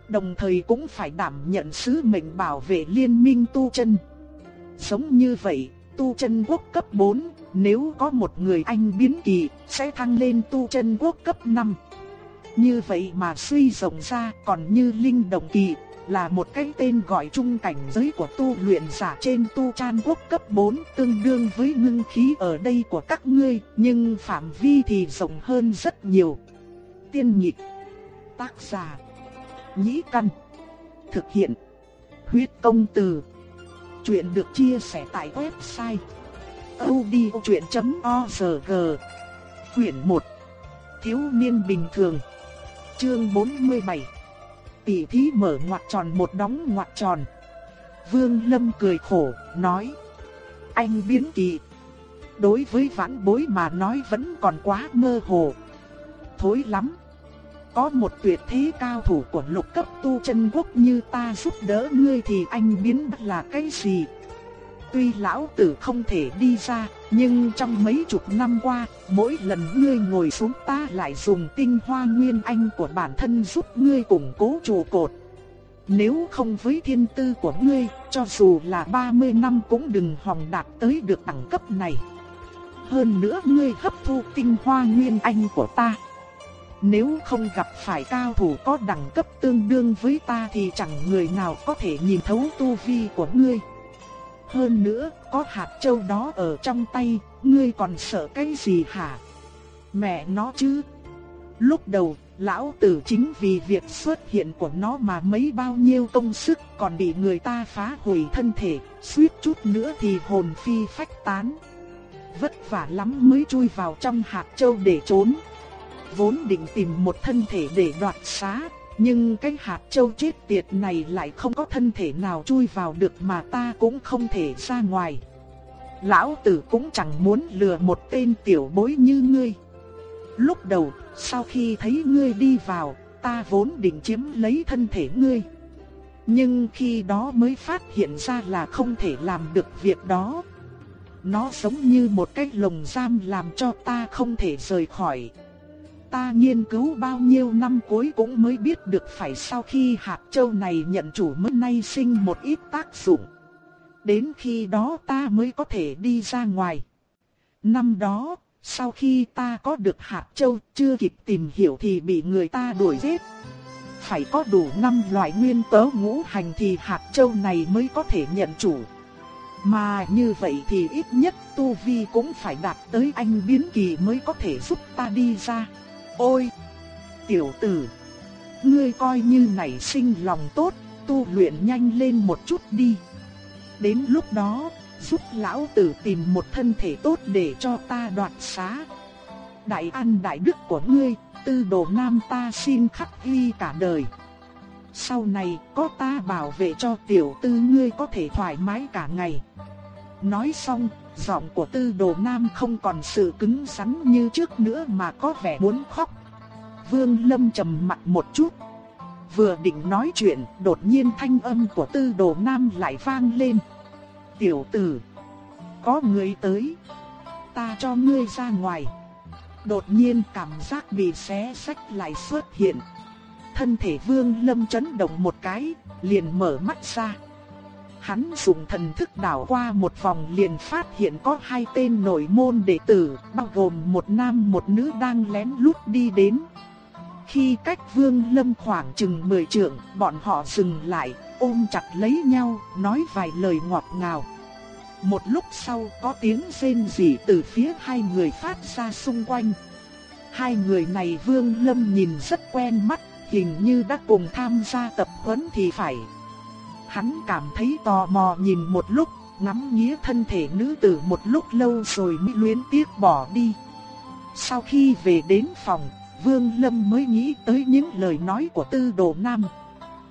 Đồng thời cũng phải đảm nhận sứ mệnh bảo vệ liên minh tu chân. Giống như vậy, tu chân quốc cấp 4, nếu có một người anh biến kỳ, sẽ thăng lên tu chân quốc cấp 5. Như vậy mà suy rộng ra còn như linh động kỳ, là một cái tên gọi chung cảnh giới của tu luyện giả trên tu chan quốc cấp 4 tương đương với ngưng khí ở đây của các ngươi, nhưng phạm vi thì rộng hơn rất nhiều. Tiên nhịp, tác giả, nhĩ căn, thực hiện, huyết công từ. Chuyện được chia sẻ tại website odchuyện.org Quyển 1 Thiếu niên bình thường Chương 47 Tỷ thí mở ngoặc tròn một đóng ngoặc tròn. Vương Lâm cười khổ, nói Anh biến kỳ. Đối với vãn bối mà nói vẫn còn quá mơ hồ. Thối lắm. Có một tuyệt thế cao thủ của lục cấp tu chân quốc như ta giúp đỡ ngươi thì anh biến là cái gì? Tuy lão tử không thể đi ra, nhưng trong mấy chục năm qua, mỗi lần ngươi ngồi xuống ta lại dùng tinh hoa nguyên anh của bản thân giúp ngươi củng cố trụ cột. Nếu không với thiên tư của ngươi, cho dù là 30 năm cũng đừng hòng đạt tới được đẳng cấp này. Hơn nữa ngươi hấp thu tinh hoa nguyên anh của ta. Nếu không gặp phải cao thủ có đẳng cấp tương đương với ta thì chẳng người nào có thể nhìn thấu tu vi của ngươi. Hơn nữa, có hạt châu đó ở trong tay, ngươi còn sợ cái gì hả? Mẹ nó chứ. Lúc đầu, lão tử chính vì việc xuất hiện của nó mà mấy bao nhiêu công sức còn bị người ta phá hủy thân thể, suýt chút nữa thì hồn phi phách tán. Vất vả lắm mới chui vào trong hạt châu để trốn. Vốn định tìm một thân thể để đoạt xá, nhưng cái hạt châu chết tiệt này lại không có thân thể nào chui vào được mà ta cũng không thể ra ngoài. Lão tử cũng chẳng muốn lừa một tên tiểu bối như ngươi. Lúc đầu, sau khi thấy ngươi đi vào, ta vốn định chiếm lấy thân thể ngươi. Nhưng khi đó mới phát hiện ra là không thể làm được việc đó. Nó giống như một cái lồng giam làm cho ta không thể rời khỏi. Ta nghiên cứu bao nhiêu năm cuối cũng mới biết được phải sau khi hạt châu này nhận chủ mới nay sinh một ít tác dụng. Đến khi đó ta mới có thể đi ra ngoài. Năm đó, sau khi ta có được hạt châu chưa kịp tìm hiểu thì bị người ta đuổi giết. Phải có đủ năm loại nguyên tố ngũ hành thì hạt châu này mới có thể nhận chủ. Mà như vậy thì ít nhất Tu Vi cũng phải đạt tới anh biến kỳ mới có thể giúp ta đi ra. Ôi! Tiểu tử! Ngươi coi như nảy sinh lòng tốt, tu luyện nhanh lên một chút đi. Đến lúc đó, giúp lão tử tìm một thân thể tốt để cho ta đoạt xá. Đại an đại đức của ngươi, tư đồ nam ta xin khắc ghi cả đời. Sau này có ta bảo vệ cho tiểu tư ngươi có thể thoải mái cả ngày. Nói xong, giọng của tư đồ nam không còn sự cứng rắn như trước nữa mà có vẻ muốn khóc. Vương Lâm trầm mặt một chút. Vừa định nói chuyện, đột nhiên thanh âm của tư đồ nam lại vang lên. Tiểu tử, có người tới, ta cho ngươi ra ngoài. Đột nhiên cảm giác bị xé sách lại xuất hiện. Thân thể vương lâm chấn động một cái, liền mở mắt ra. Hắn dùng thần thức đảo qua một vòng liền phát hiện có hai tên nội môn đệ tử, bao gồm một nam một nữ đang lén lút đi đến. Khi cách vương lâm khoảng chừng 10 trượng, bọn họ dừng lại, ôm chặt lấy nhau, nói vài lời ngọt ngào. Một lúc sau có tiếng rên rỉ từ phía hai người phát ra xung quanh. Hai người này Vương Lâm nhìn rất quen mắt, hình như đã cùng tham gia tập huấn thì phải. Hắn cảm thấy tò mò nhìn một lúc, ngắm nghía thân thể nữ tử một lúc lâu rồi mới luyến tiếc bỏ đi. Sau khi về đến phòng, Vương Lâm mới nghĩ tới những lời nói của Tư Đồ Nam.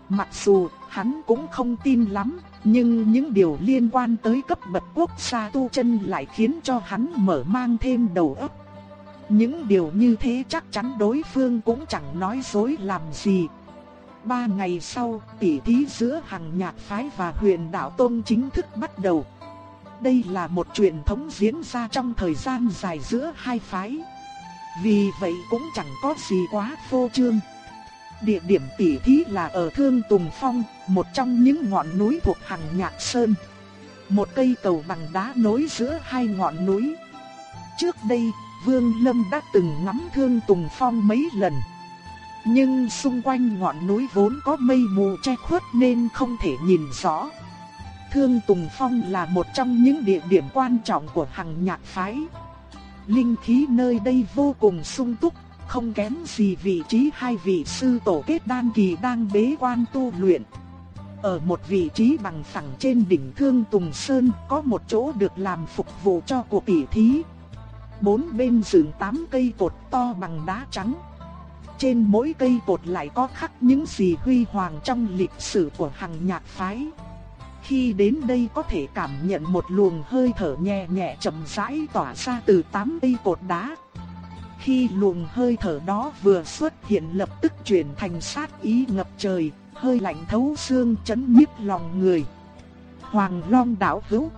Mặc dù hắn cũng không tin lắm, nhưng những điều liên quan tới cấp bậc quốc gia tu chân lại khiến cho hắn mở mang thêm đầu óc. Những điều như thế chắc chắn đối phương cũng chẳng nói dối làm gì. Ba ngày sau, tỷ thí giữa hàng nhạc phái và huyền đạo tôn chính thức bắt đầu. Đây là một truyền thống diễn ra trong thời gian dài giữa hai phái. Vì vậy cũng chẳng có gì quá phô trương. Địa điểm tỉ thí là ở Thương Tùng Phong, một trong những ngọn núi thuộc Hằng Nhạc Sơn. Một cây cầu bằng đá nối giữa hai ngọn núi. Trước đây, Vương Lâm đã từng ngắm Thương Tùng Phong mấy lần. Nhưng xung quanh ngọn núi vốn có mây mù che khuất nên không thể nhìn rõ. Thương Tùng Phong là một trong những địa điểm quan trọng của Hằng Nhạc Phái. Linh khí nơi đây vô cùng sung túc, không kém gì vị trí hai vị sư tổ kết đan kỳ đang bế quan tu luyện. Ở một vị trí bằng phẳng trên đỉnh Thương Tùng Sơn có một chỗ được làm phục vụ cho cuộc tỷ thí. Bốn bên dựng tám cây cột to bằng đá trắng. Trên mỗi cây cột lại có khắc những gì huy hoàng trong lịch sử của hàng nhạc phái. Khi đến đây có thể cảm nhận một luồng hơi thở nhẹ nhẹ chậm rãi tỏa ra từ tám cây cột đá. Khi luồng hơi thở đó vừa xuất hiện lập tức chuyển thành sát ý ngập trời, hơi lạnh thấu xương chấn nhiếp lòng người. Hoàng Long đảo hữu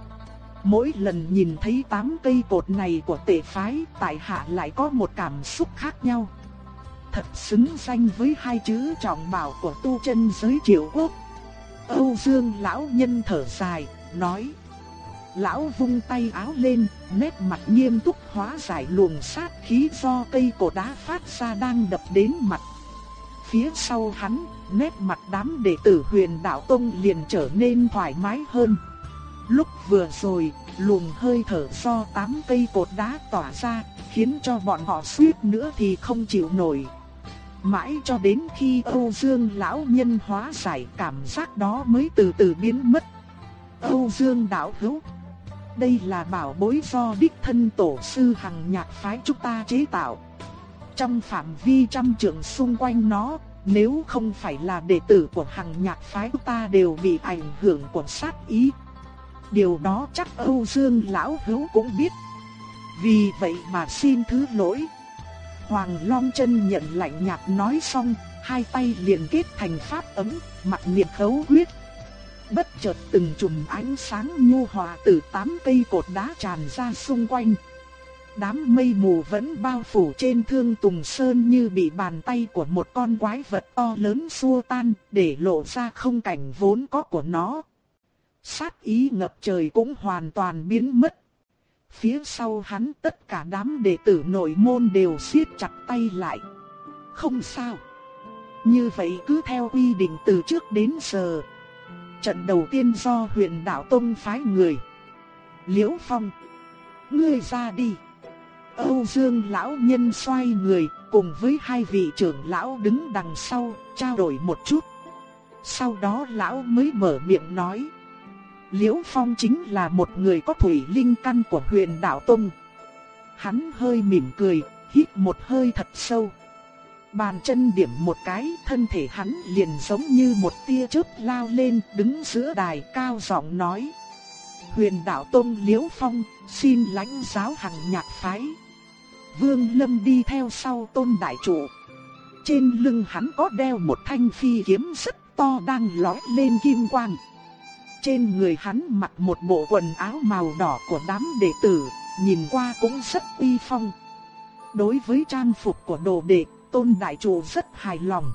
Mỗi lần nhìn thấy tám cây cột này của tệ phái, tại hạ lại có một cảm xúc khác nhau. Thật xứng danh với hai chữ trọng bảo của tu chân giới triệu quốc. Âu Dương lão nhân thở dài, nói. Lão vung tay áo lên, nét mặt nghiêm túc hóa giải luồng sát khí do cây cổ đá phát ra đang đập đến mặt. Phía sau hắn, nét mặt đám đệ tử huyền đạo tông liền trở nên thoải mái hơn. Lúc vừa rồi, luồng hơi thở do tám cây cột đá tỏa ra, khiến cho bọn họ suýt nữa thì không chịu nổi. Mãi cho đến khi Âu Dương lão nhân hóa giải cảm giác đó mới từ từ biến mất. Âu Dương đạo hữu đây là bảo bối do đích thân tổ sư hằng nhạc phái chúng ta chế tạo. Trong phạm vi trăm trượng xung quanh nó, nếu không phải là đệ tử của hằng nhạc phái chúng ta đều bị ảnh hưởng của sát ý. Điều đó chắc Âu Dương Lão Hữu cũng biết. Vì vậy mà xin thứ lỗi. Hoàng Long chân nhận lạnh nhạt nói xong, hai tay liền kết thành pháp ấm, mặt niệm khấu huyết Bất chợt từng chùm ánh sáng nhu hòa từ tám cây cột đá tràn ra xung quanh. Đám mây mù vẫn bao phủ trên thương Tùng Sơn như bị bàn tay của một con quái vật to lớn xua tan để lộ ra không cảnh vốn có của nó. Sát ý ngập trời cũng hoàn toàn biến mất. Phía sau hắn tất cả đám đệ tử nội môn đều siết chặt tay lại. Không sao. Như vậy cứ theo quy định từ trước đến giờ trận đầu tiên do huyện đạo Tông phái người. Liễu Phong, ngươi ra đi. Âu Dương lão nhân xoay người, cùng với hai vị trưởng lão đứng đằng sau, trao đổi một chút. Sau đó lão mới mở miệng nói. Liễu Phong chính là một người có thủy linh căn của Huyền Đạo Tông. Hắn hơi mỉm cười, hít một hơi thật sâu. Bàn chân điểm một cái, thân thể hắn liền giống như một tia chớp lao lên, đứng giữa đài cao giọng nói. Huyền đạo Tông Liễu Phong, xin lãnh giáo hằng nhạc phái. Vương Lâm đi theo sau tôn đại trụ. Trên lưng hắn có đeo một thanh phi kiếm rất to đang lói lên kim quang. Trên người hắn mặc một bộ quần áo màu đỏ của đám đệ tử, nhìn qua cũng rất uy phong. Đối với trang phục của đồ đệ, tôn đại chủ rất hài lòng.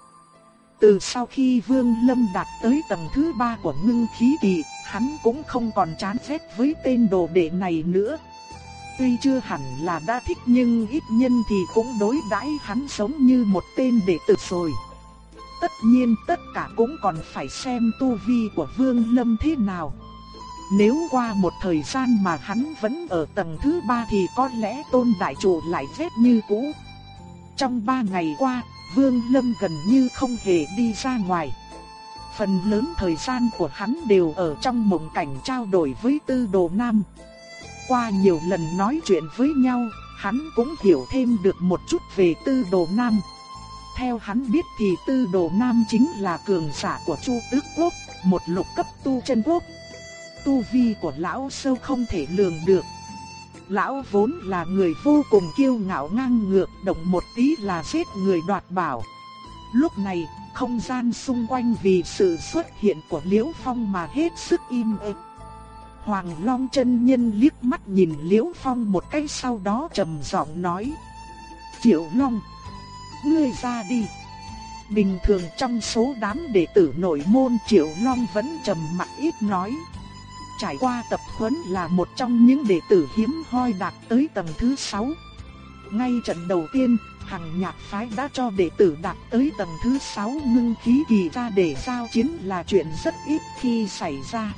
Từ sau khi Vương Lâm đạt tới tầng thứ ba của ngưng khí kỳ, hắn cũng không còn chán ghét với tên đồ đệ này nữa. Tuy chưa hẳn là đã thích nhưng ít nhân thì cũng đối đãi hắn giống như một tên đệ tử rồi. Tất nhiên tất cả cũng còn phải xem tu vi của Vương Lâm thế nào. Nếu qua một thời gian mà hắn vẫn ở tầng thứ ba thì có lẽ tôn đại chủ lại vết như cũ. Trong ba ngày qua, Vương Lâm gần như không hề đi ra ngoài. Phần lớn thời gian của hắn đều ở trong mộng cảnh trao đổi với Tư Đồ Nam. Qua nhiều lần nói chuyện với nhau, hắn cũng hiểu thêm được một chút về Tư Đồ Nam. Theo hắn biết thì Tư Đồ Nam chính là cường giả của Chu Tước Quốc, một lục cấp tu chân quốc. Tu vi của lão sâu không thể lường được, lão vốn là người vô cùng kiêu ngạo ngang ngược, động một tí là giết người đoạt bảo. Lúc này, không gian xung quanh vì sự xuất hiện của Liễu Phong mà hết sức im ắng. Hoàng Long chân nhân liếc mắt nhìn Liễu Phong một cái sau đó trầm giọng nói: "Triệu Long, ngươi ra đi." Bình thường trong số đám đệ tử nội môn Triệu Long vẫn trầm mặc ít nói trải qua tập huấn là một trong những đệ tử hiếm hoi đạt tới tầng thứ 6. Ngay trận đầu tiên, Hằng Nhạc Phái đã cho đệ tử đạt tới tầng thứ 6 ngưng khí kỳ ra để giao chiến là chuyện rất ít khi xảy ra.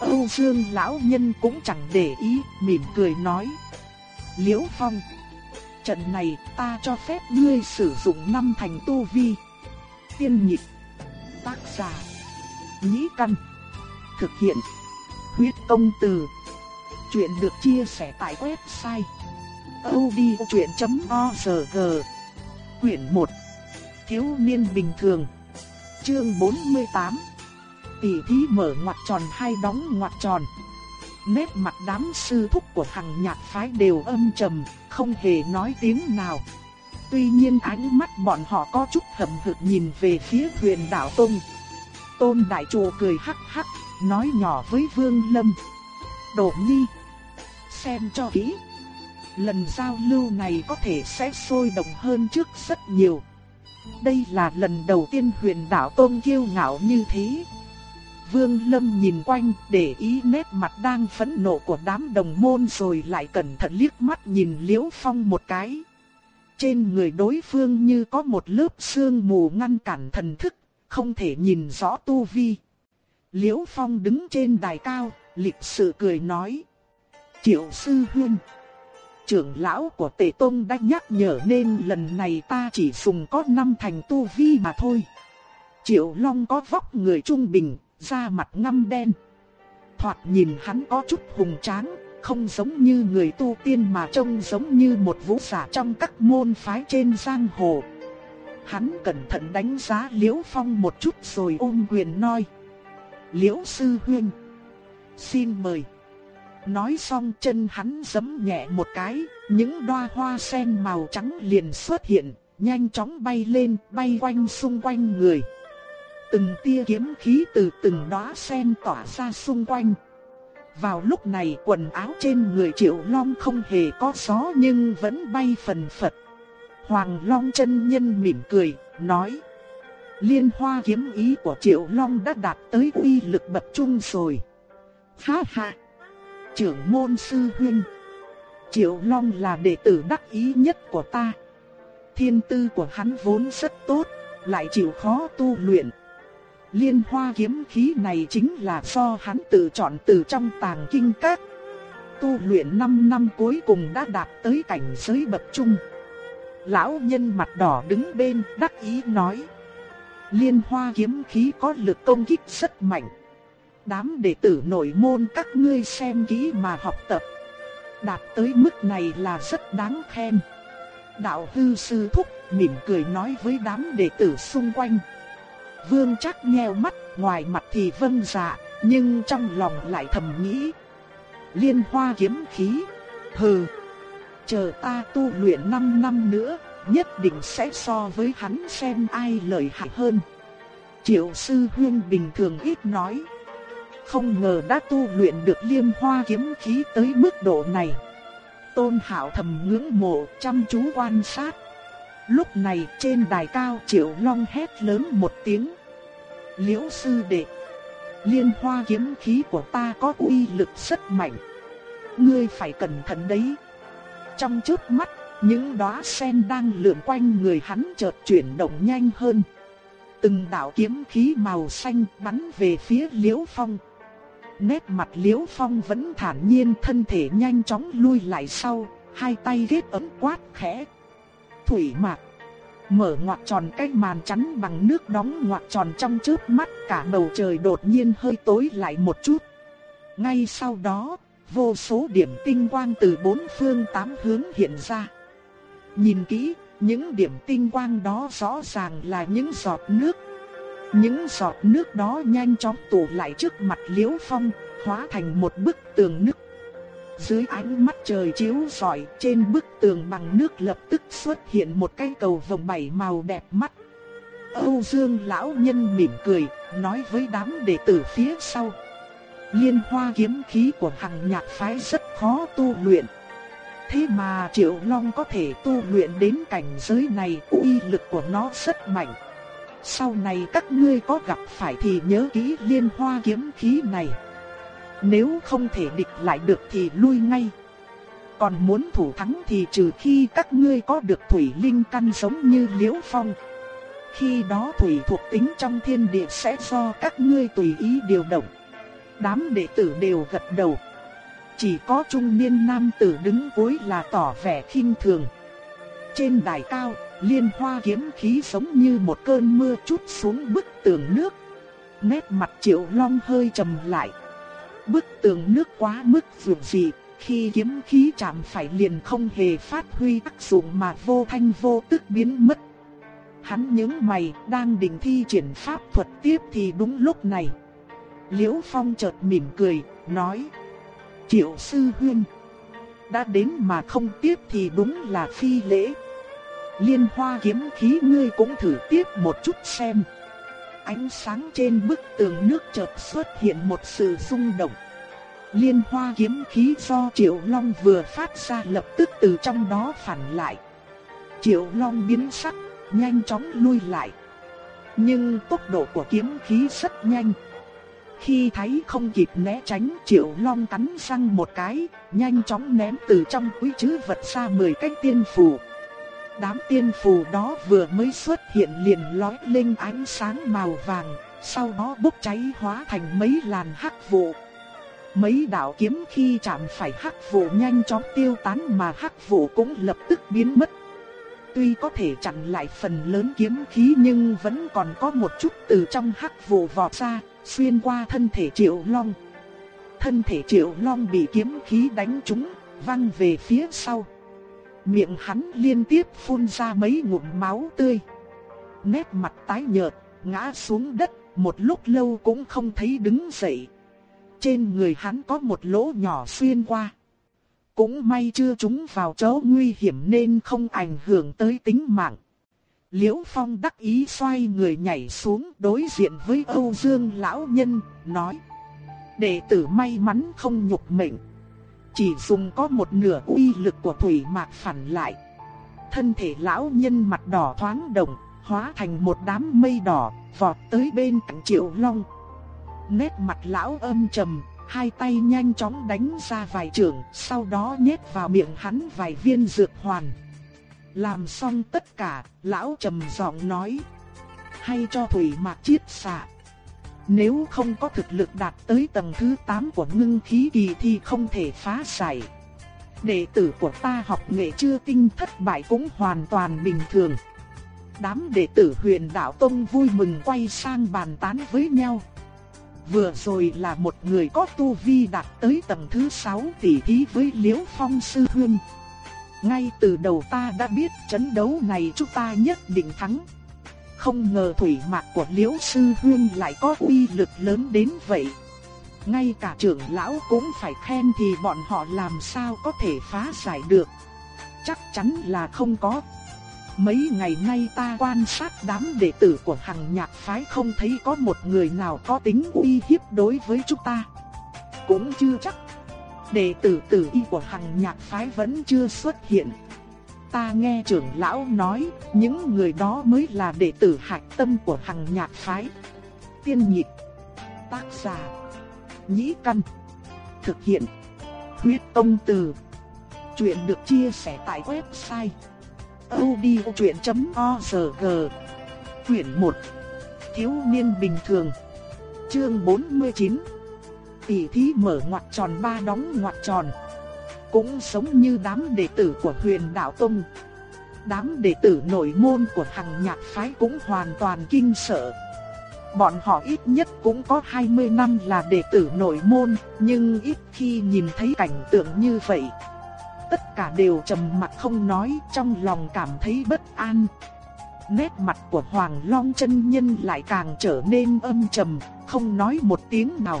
Âu Dương lão nhân cũng chẳng để ý, mỉm cười nói: "Liễu Phong, trận này ta cho phép ngươi sử dụng năm thành tu vi." Tiên nhịp, tác giả, nhĩ căn, thực hiện Huyết công từ. Chuyện được chia sẻ tại website odchuyện.org Quyển 1 Thiếu niên bình thường Chương 48 Tỷ thí mở ngoặt tròn hay đóng ngoặt tròn Nét mặt đám sư thúc của thằng nhạc phái đều âm trầm, không hề nói tiếng nào. Tuy nhiên ánh mắt bọn họ có chút hậm hực nhìn về phía huyền đạo tôn. Tôn Đại Chùa cười hắc hắc, nói nhỏ với Vương Lâm. Đổ nhi, xem cho kỹ. Lần giao lưu này có thể sẽ sôi động hơn trước rất nhiều. Đây là lần đầu tiên huyền đạo tôn kiêu ngạo như thế. Vương Lâm nhìn quanh để ý nét mặt đang phẫn nộ của đám đồng môn rồi lại cẩn thận liếc mắt nhìn Liễu Phong một cái. Trên người đối phương như có một lớp sương mù ngăn cản thần thức, không thể nhìn rõ tu vi. Liễu Phong đứng trên đài cao, lịch sự cười nói. Triệu sư huynh. Trưởng lão của Tề Tông đã nhắc nhở nên lần này ta chỉ dùng có năm thành tu vi mà thôi. Triệu Long có vóc người trung bình, da mặt ngăm đen. Thoạt nhìn hắn có chút hùng tráng, không giống như người tu tiên mà trông giống như một vũ giả trong các môn phái trên giang hồ. Hắn cẩn thận đánh giá Liễu Phong một chút rồi ôm quyền nói. Liễu Sư Huynh, xin mời. Nói xong chân hắn giẫm nhẹ một cái, những đóa hoa sen màu trắng liền xuất hiện, nhanh chóng bay lên, bay quanh xung quanh người. Từng tia kiếm khí từ từng đóa sen tỏa ra xung quanh. Vào lúc này quần áo trên người Triệu Long không hề có gió nhưng vẫn bay phần phật. Hoàng Long chân nhân mỉm cười, nói. Liên hoa kiếm ý của Triệu Long đã đạt tới uy lực bậc trung rồi. Ha ha! Trưởng môn sư huynh. Triệu Long là đệ tử đắc ý nhất của ta. Thiên tư của hắn vốn rất tốt, lại chịu khó tu luyện. Liên hoa kiếm khí này chính là do hắn tự chọn từ trong tàng kinh các. Tu luyện 5 năm cuối cùng đã đạt tới cảnh giới bậc trung. Lão nhân mặt đỏ đứng bên đắc ý nói. Liên hoa kiếm khí có lực công kích rất mạnh. Đám đệ tử nội môn các ngươi xem kỹ mà học tập. Đạt tới mức này là rất đáng khen. Đạo hư sư thúc mỉm cười nói với đám đệ tử xung quanh. Vương chắc nheo mắt, ngoài mặt thì vâng dạ, nhưng trong lòng lại thầm nghĩ. Liên hoa kiếm khí, hừ, chờ ta tu luyện 5 năm nữa, nhất định sẽ so với hắn xem ai lợi hại hơn. Triệu sư huyên bình thường ít nói. Không ngờ đã tu luyện được liêm hoa kiếm khí tới mức độ này. Tôn hạo thầm ngưỡng mộ chăm chú quan sát. Lúc này trên đài cao Triệu Long hét lớn một tiếng. Liễu sư đệ, liên hoa kiếm khí của ta có uy lực rất mạnh. Ngươi phải cẩn thận đấy. Trong chớp mắt, những đóa sen đang lượn quanh người hắn chợt chuyển động nhanh hơn. Từng đạo kiếm khí màu xanh bắn về phía Liễu Phong. Nét mặt Liễu Phong vẫn thản nhiên thân thể nhanh chóng lui lại sau, hai tay ghét ấm quát khẽ. Thủy mạc. Mở ngoặt tròn cái màn chắn bằng nước đóng ngoặt tròn trong trước mắt cả bầu trời đột nhiên hơi tối lại một chút. Ngay sau đó, vô số điểm tinh quang từ bốn phương tám hướng hiện ra. Nhìn kỹ, những điểm tinh quang đó rõ ràng là những giọt nước. Những giọt nước đó nhanh chóng tụ lại trước mặt Liễu Phong, hóa thành một bức tường nước dưới ánh mắt trời chiếu rọi, trên bức tường bằng nước lập tức xuất hiện một cái cầu vồng bảy màu đẹp mắt. Âu Dương lão nhân mỉm cười, nói với đám đệ tử phía sau. Liên hoa kiếm khí của hằng nhạc phái rất khó tu luyện. Thế mà Triệu Long có thể tu luyện đến cảnh giới này, uy lực của nó rất mạnh. Sau này các ngươi có gặp phải thì nhớ kỹ liên hoa kiếm khí này. Nếu không thể địch lại được thì lui ngay. Còn muốn thủ thắng thì trừ khi các ngươi có được thủy linh căn giống như Liễu Phong. Khi đó thủy thuộc tính trong thiên địa sẽ do các ngươi tùy ý điều động. Đám đệ tử đều gật đầu. Chỉ có trung niên nam tử đứng cuối là tỏ vẻ khinh thường. Trên đài cao, liên hoa kiếm khí giống như một cơn mưa chút xuống bức tường nước. Nét mặt triệu long hơi trầm lại. Bức tường nước quá mức vượt dị, khi kiếm khí chạm phải liền không hề phát huy tác dụng mà vô thanh vô tức biến mất. Hắn nhướng mày, đang định thi triển pháp thuật tiếp thì đúng lúc này. Liễu Phong chợt mỉm cười, nói: "Triệu sư huynh, đã đến mà không tiếp thì đúng là phi lễ. Liên Hoa kiếm khí ngươi cũng thử tiếp một chút xem." Ánh sáng trên bức tường nước chợt xuất hiện một sự rung động. Liên hoa kiếm khí do Triệu Long vừa phát ra lập tức từ trong đó phản lại. Triệu Long biến sắc, nhanh chóng lui lại. Nhưng tốc độ của kiếm khí rất nhanh. Khi thấy không kịp né tránh, Triệu Long cắn răng một cái, nhanh chóng ném từ trong túi chứ vật ra 10 cái tiên phù. Đám tiên phù đó vừa mới xuất hiện liền lói lên ánh sáng màu vàng, sau đó bốc cháy hóa thành mấy làn hắc vụ. Mấy đạo kiếm khi chạm phải hắc vụ nhanh chóng tiêu tán mà hắc vụ cũng lập tức biến mất. Tuy có thể chặn lại phần lớn kiếm khí nhưng vẫn còn có một chút từ trong hắc vụ vọt ra, xuyên qua thân thể Triệu Long. Thân thể Triệu Long bị kiếm khí đánh trúng, văng về phía sau. Miệng hắn liên tiếp phun ra mấy ngụm máu tươi. Nét mặt tái nhợt, ngã xuống đất, một lúc lâu cũng không thấy đứng dậy. Trên người hắn có một lỗ nhỏ xuyên qua. Cũng may chưa trúng vào chỗ nguy hiểm nên không ảnh hưởng tới tính mạng. Liễu Phong đắc ý xoay người nhảy xuống đối diện với Âu Dương lão nhân, nói. Đệ tử may mắn không nhục mệnh. Chỉ dùng có một nửa uy lực của thủy mạc phản lại. Thân thể lão nhân mặt đỏ thoáng động, hóa thành một đám mây đỏ, vọt tới bên cạnh Triệu Long. Nét mặt lão âm trầm, hai tay nhanh chóng đánh ra vài trường, sau đó nhét vào miệng hắn vài viên dược hoàn. Làm xong tất cả, lão trầm giọng nói. Hay cho thủy mạc chiết xạ. Nếu không có thực lực đạt tới tầng thứ 8 của ngưng khí kỳ thì không thể phá giải. Đệ tử của ta học nghệ chưa tinh thất bại cũng hoàn toàn bình thường. Đám đệ tử huyền đạo tông vui mừng quay sang bàn tán với nhau. Vừa rồi là một người có tu vi đạt tới tầng thứ 6 tỷ thí với Liễu Phong sư huynh. Ngay từ đầu ta đã biết trận đấu này chúng ta nhất định thắng. Không ngờ thủy mạc của Liễu sư huyên lại có uy lực lớn đến vậy. Ngay cả trưởng lão cũng phải khen thì bọn họ làm sao có thể phá giải được. Chắc chắn là không có. Mấy ngày nay ta quan sát đám đệ tử của hằng nhạc phái không thấy có một người nào có tính uy hiếp đối với chúng ta. Cũng chưa chắc. Đệ tử tử y của hằng nhạc phái vẫn chưa xuất hiện. Ta nghe trưởng lão nói, những người đó mới là đệ tử hạch tâm của hằng nhạc phái. Tiên nhịp, tác giả, nhĩ căn, thực hiện, huyết công từ. Chuyện được chia sẻ tại website audiochuyện.org Quyển 1 Thiếu niên bình thường Chương 49 Tỷ thí mở ngoặt tròn ba đóng ngoặt tròn cũng giống như đám đệ tử của huyền đạo Tông Đám đệ tử nội môn của hằng nhạc phái cũng hoàn toàn kinh sợ Bọn họ ít nhất cũng có 20 năm là đệ tử nội môn Nhưng ít khi nhìn thấy cảnh tượng như vậy tất cả đều trầm mặt không nói, trong lòng cảm thấy bất an. Nét mặt của Hoàng Long chân nhân lại càng trở nên âm trầm, không nói một tiếng nào.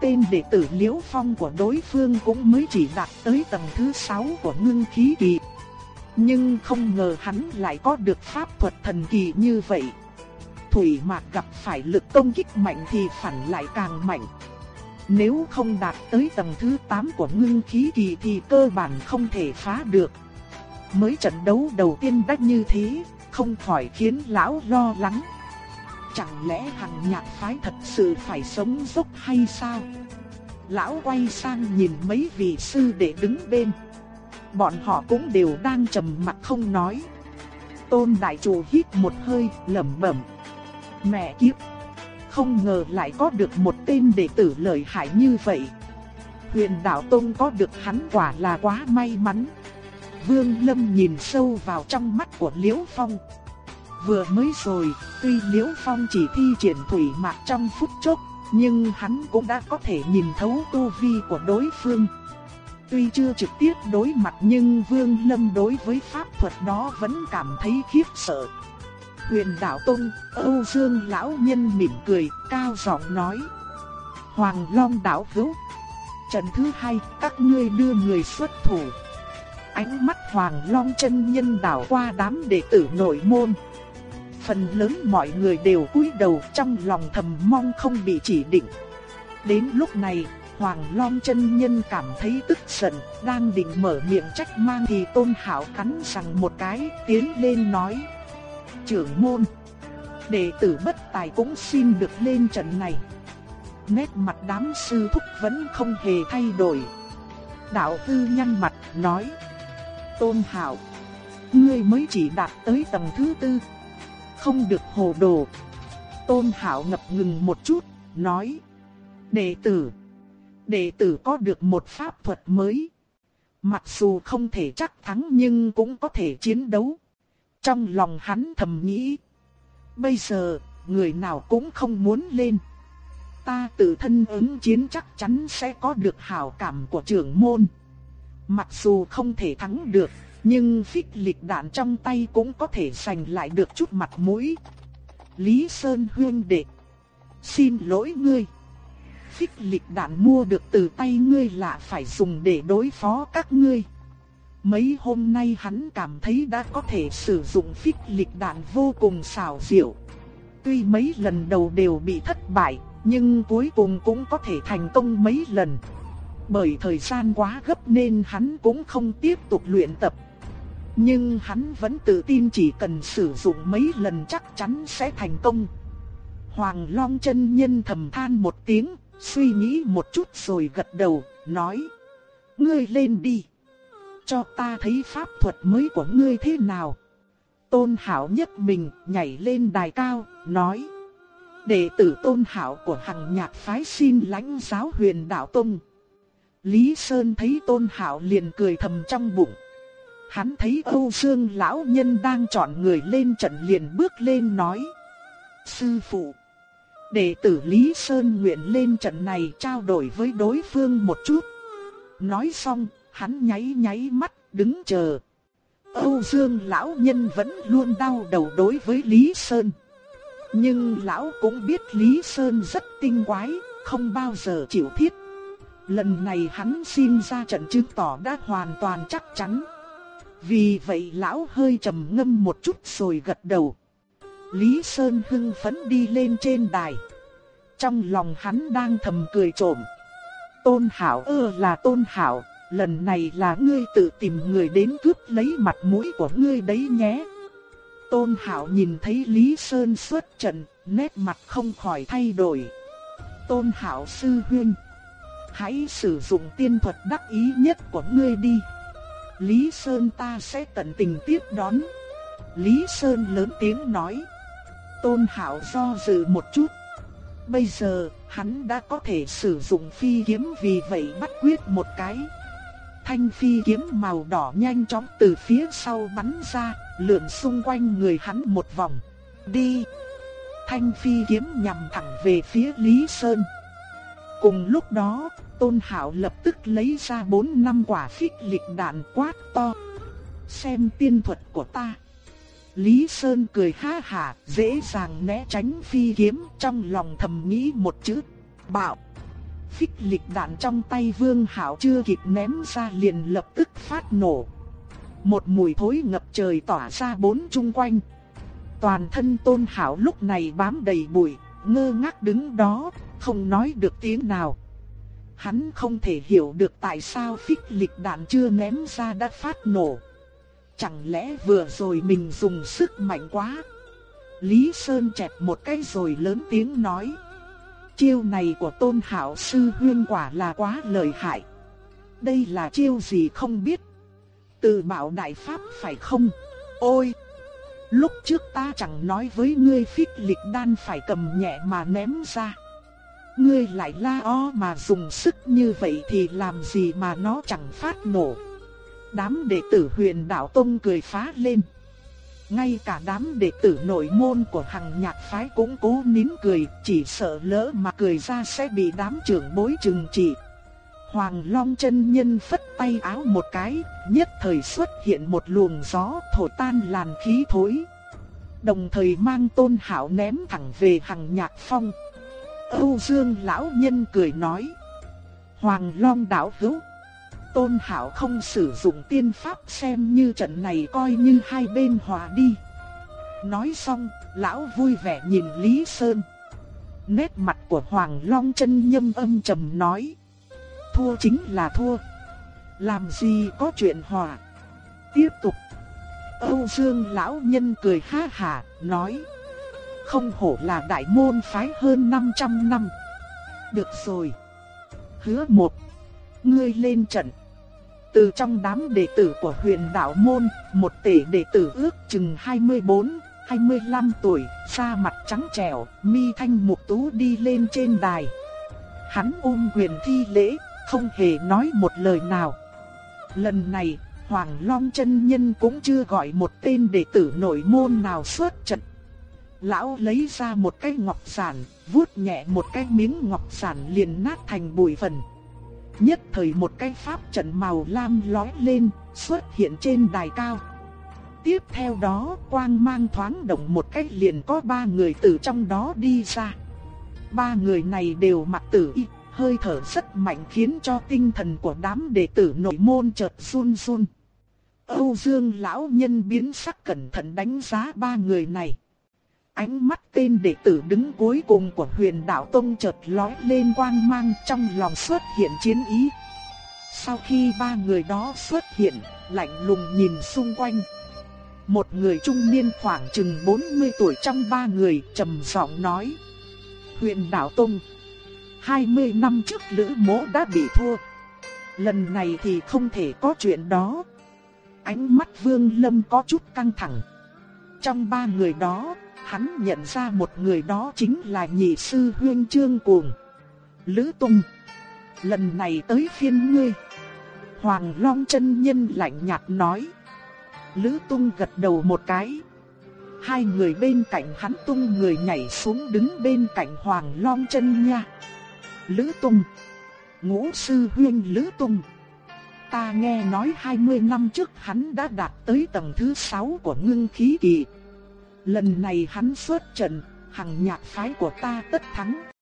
Tên đệ tử Liễu Phong của đối phương cũng mới chỉ đạt tới tầng thứ 6 của ngưng khí kỳ. Nhưng không ngờ hắn lại có được pháp thuật thần kỳ như vậy. Thủy Mạc gặp phải lực công kích mạnh thì phản lại càng mạnh. Nếu không đạt tới tầng thứ 8 của ngưng khí kỳ thì cơ bản không thể phá được. Mới trận đấu đầu tiên đã như thế, không khỏi khiến lão lo lắng. Chẳng lẽ hằng nhạc phái thật sự phải sống dốc hay sao? Lão quay sang nhìn mấy vị sư đệ đứng bên. Bọn họ cũng đều đang trầm mặt không nói. Tôn đại chủ hít một hơi, lẩm bẩm. Mẹ kiếp! không ngờ lại có được một tên đệ tử lợi hại như vậy. Huyền Đạo Tông có được hắn quả là quá may mắn. Vương Lâm nhìn sâu vào trong mắt của Liễu Phong. Vừa mới rồi, tuy Liễu Phong chỉ thi triển thủy mạc trong phút chốc, nhưng hắn cũng đã có thể nhìn thấu tu vi của đối phương. Tuy chưa trực tiếp đối mặt nhưng Vương Lâm đối với pháp thuật đó vẫn cảm thấy khiếp sợ. Huyền Đạo Tông, Âu Dương lão nhân mỉm cười, cao giọng nói: "Hoàng Long đạo hữu, trận thứ hai, các ngươi đưa người xuất thủ." Ánh mắt Hoàng Long chân nhân đảo qua đám đệ tử nội môn. Phần lớn mọi người đều cúi đầu trong lòng thầm mong không bị chỉ định. Đến lúc này, Hoàng Long chân nhân cảm thấy tức giận, đang định mở miệng trách mang thì Tôn Hạo cắn răng một cái, tiến lên nói: trưởng môn. Đệ tử bất tài cũng xin được lên trận này. nét mặt đám sư thúc vẫn không hề thay đổi. Đạo tư nhăn mặt, nói. Tôn Hảo, ngươi mới chỉ đạt tới tầng thứ tư. Không được hồ đồ. Tôn Hảo ngập ngừng một chút, nói. Đệ tử, đệ tử có được một pháp thuật mới. Mặc dù không thể chắc thắng nhưng cũng có thể chiến đấu. Trong lòng hắn thầm nghĩ. Bây giờ, người nào cũng không muốn lên. Ta tự thân ứng chiến chắc chắn sẽ có được hảo cảm của trưởng môn. Mặc dù không thể thắng được, nhưng phích lịch đạn trong tay cũng có thể giành lại được chút mặt mũi. Lý Sơn huyên đệ. Xin lỗi ngươi. Phích lịch đạn mua được từ tay ngươi là phải dùng để đối phó các ngươi. Mấy hôm nay hắn cảm thấy đã có thể sử dụng phích lịch đạn vô cùng xảo diệu. Tuy mấy lần đầu đều bị thất bại, nhưng cuối cùng cũng có thể thành công mấy lần. Bởi thời gian quá gấp nên hắn cũng không tiếp tục luyện tập. Nhưng hắn vẫn tự tin chỉ cần sử dụng mấy lần chắc chắn sẽ thành công. Hoàng Long chân nhân thầm than một tiếng, suy nghĩ một chút rồi gật đầu, nói: "Ngươi lên đi, cho ta thấy pháp thuật mới của ngươi thế nào." Tôn Hảo nhất mình nhảy lên đài cao, nói: "Đệ tử Tôn Hảo của Hằng Nhạc phái xin lãnh giáo Huyền Đạo Tông." Lý Sơn thấy Tôn Hảo liền cười thầm trong bụng. Hắn thấy Âu Dương lão nhân đang chọn người lên trận liền bước lên nói: "Sư phụ, đệ tử Lý Sơn nguyện lên trận này trao đổi với đối phương một chút." Nói xong, hắn nháy nháy mắt, đứng chờ. Âu Dương lão nhân vẫn luôn đau đầu đối với Lý Sơn. Nhưng lão cũng biết Lý Sơn rất tinh quái, không bao giờ chịu thiết. Lần này hắn xin ra trận chứng tỏ đã hoàn toàn chắc chắn. Vì vậy lão hơi trầm ngâm một chút rồi gật đầu. Lý Sơn hưng phấn đi lên trên đài. Trong lòng hắn đang thầm cười trộm. Tôn Hảo ơ là Tôn Hảo, lần này là ngươi tự tìm người đến cướp lấy mặt mũi của ngươi đấy nhé. Tôn Hảo nhìn thấy Lý Sơn xuất trận, nét mặt không khỏi thay đổi. Tôn Hảo sư huynh, hãy sử dụng tiên thuật đắc ý nhất của ngươi đi. Lý Sơn ta sẽ tận tình tiếp đón. Lý Sơn lớn tiếng nói. Tôn Hảo do dự một chút. Bây giờ, hắn đã có thể sử dụng phi kiếm vì vậy bắt quyết một cái. Thanh phi kiếm màu đỏ nhanh chóng từ phía sau bắn ra, lượn xung quanh người hắn một vòng. Đi! Thanh phi kiếm nhằm thẳng về phía Lý Sơn. Cùng lúc đó, Tôn Hảo lập tức lấy ra bốn năm quả phích lịch đạn quát to. Xem tiên thuật của ta. Lý Sơn cười ha hả, dễ dàng né tránh phi kiếm, trong lòng thầm nghĩ một chữ, bạo. Phích lịch đạn trong tay Vương Hảo chưa kịp ném ra liền lập tức phát nổ. Một mùi thối ngập trời tỏa ra bốn chung quanh. Toàn thân Tôn Hảo lúc này bám đầy bụi, ngơ ngác đứng đó, không nói được tiếng nào. Hắn không thể hiểu được tại sao phích lịch đạn chưa ném ra đã phát nổ. Chẳng lẽ vừa rồi mình dùng sức mạnh quá? Lý Sơn chẹp một cái rồi lớn tiếng nói. Chiêu này của tôn hảo sư huyên quả là quá lợi hại. Đây là chiêu gì không biết. Từ bảo đại pháp phải không? Ôi! Lúc trước ta chẳng nói với ngươi phích lịch đan phải cầm nhẹ mà ném ra. Ngươi lại la o mà dùng sức như vậy thì làm gì mà nó chẳng phát nổ. Đám đệ tử huyền đạo tông cười phá lên. Ngay cả đám đệ tử nội môn của hằng nhạc phái cũng cố nín cười, chỉ sợ lỡ mà cười ra sẽ bị đám trưởng bối trừng trị. Hoàng Long chân nhân phất tay áo một cái, nhất thời xuất hiện một luồng gió thổi tan làn khí thối. Đồng thời mang tôn hảo ném thẳng về hằng nhạc phong. Âu Dương lão nhân cười nói. Hoàng Long đảo hữu. Tôn Hảo không sử dụng tiên pháp xem như trận này coi như hai bên hòa đi. Nói xong, lão vui vẻ nhìn Lý Sơn. Nét mặt của Hoàng Long chân nhâm âm trầm nói. Thua chính là thua. Làm gì có chuyện hòa. Tiếp tục. Âu Dương lão nhân cười ha hà, nói. Không hổ là đại môn phái hơn 500 năm. Được rồi. Hứa một. Ngươi lên trận. Từ trong đám đệ tử của huyền đạo môn, một tỷ đệ tử ước chừng 24, 25 tuổi, da mặt trắng trẻo, mi thanh mục tú đi lên trên đài. Hắn ôm quyền thi lễ, không hề nói một lời nào. Lần này, Hoàng Long chân nhân cũng chưa gọi một tên đệ tử nội môn nào xuất trận. Lão lấy ra một cái ngọc giản, vuốt nhẹ một cái miếng ngọc giản liền nát thành bụi phần. Nhất thời một cái pháp trận màu lam lói lên, xuất hiện trên đài cao. Tiếp theo đó, quang mang thoáng động một cách liền có ba người từ trong đó đi ra. Ba người này đều mặc tử y, hơi thở rất mạnh khiến cho tinh thần của đám đệ tử nội môn chợt run run. Âu Dương lão nhân biến sắc cẩn thận đánh giá ba người này. Ánh mắt tên đệ tử đứng cuối cùng của huyền đạo tông chợt lóe lên quang mang trong lòng xuất hiện chiến ý. Sau khi ba người đó xuất hiện, lạnh lùng nhìn xung quanh. Một người trung niên khoảng chừng 40 tuổi trong ba người trầm giọng nói. Huyền đạo tông, 20 năm trước lữ mỗ đã bị thua. Lần này thì không thể có chuyện đó. Ánh mắt vương lâm có chút căng thẳng. Trong ba người đó, hắn nhận ra một người đó chính là nhị sư huyên trương cuồng. Lữ Tung. Lần này tới phiên ngươi. Hoàng Long chân nhân lạnh nhạt nói. Lữ Tung gật đầu một cái. Hai người bên cạnh hắn tung người nhảy xuống đứng bên cạnh Hoàng Long chân nha. Lữ Tung. Ngũ sư huyên Lữ Tung. Ta nghe nói 20 năm trước hắn đã đạt tới tầng thứ 6 của ngưng khí kỳ. Lần này hắn xuất trận, hằng nhạc phái của ta tất thắng.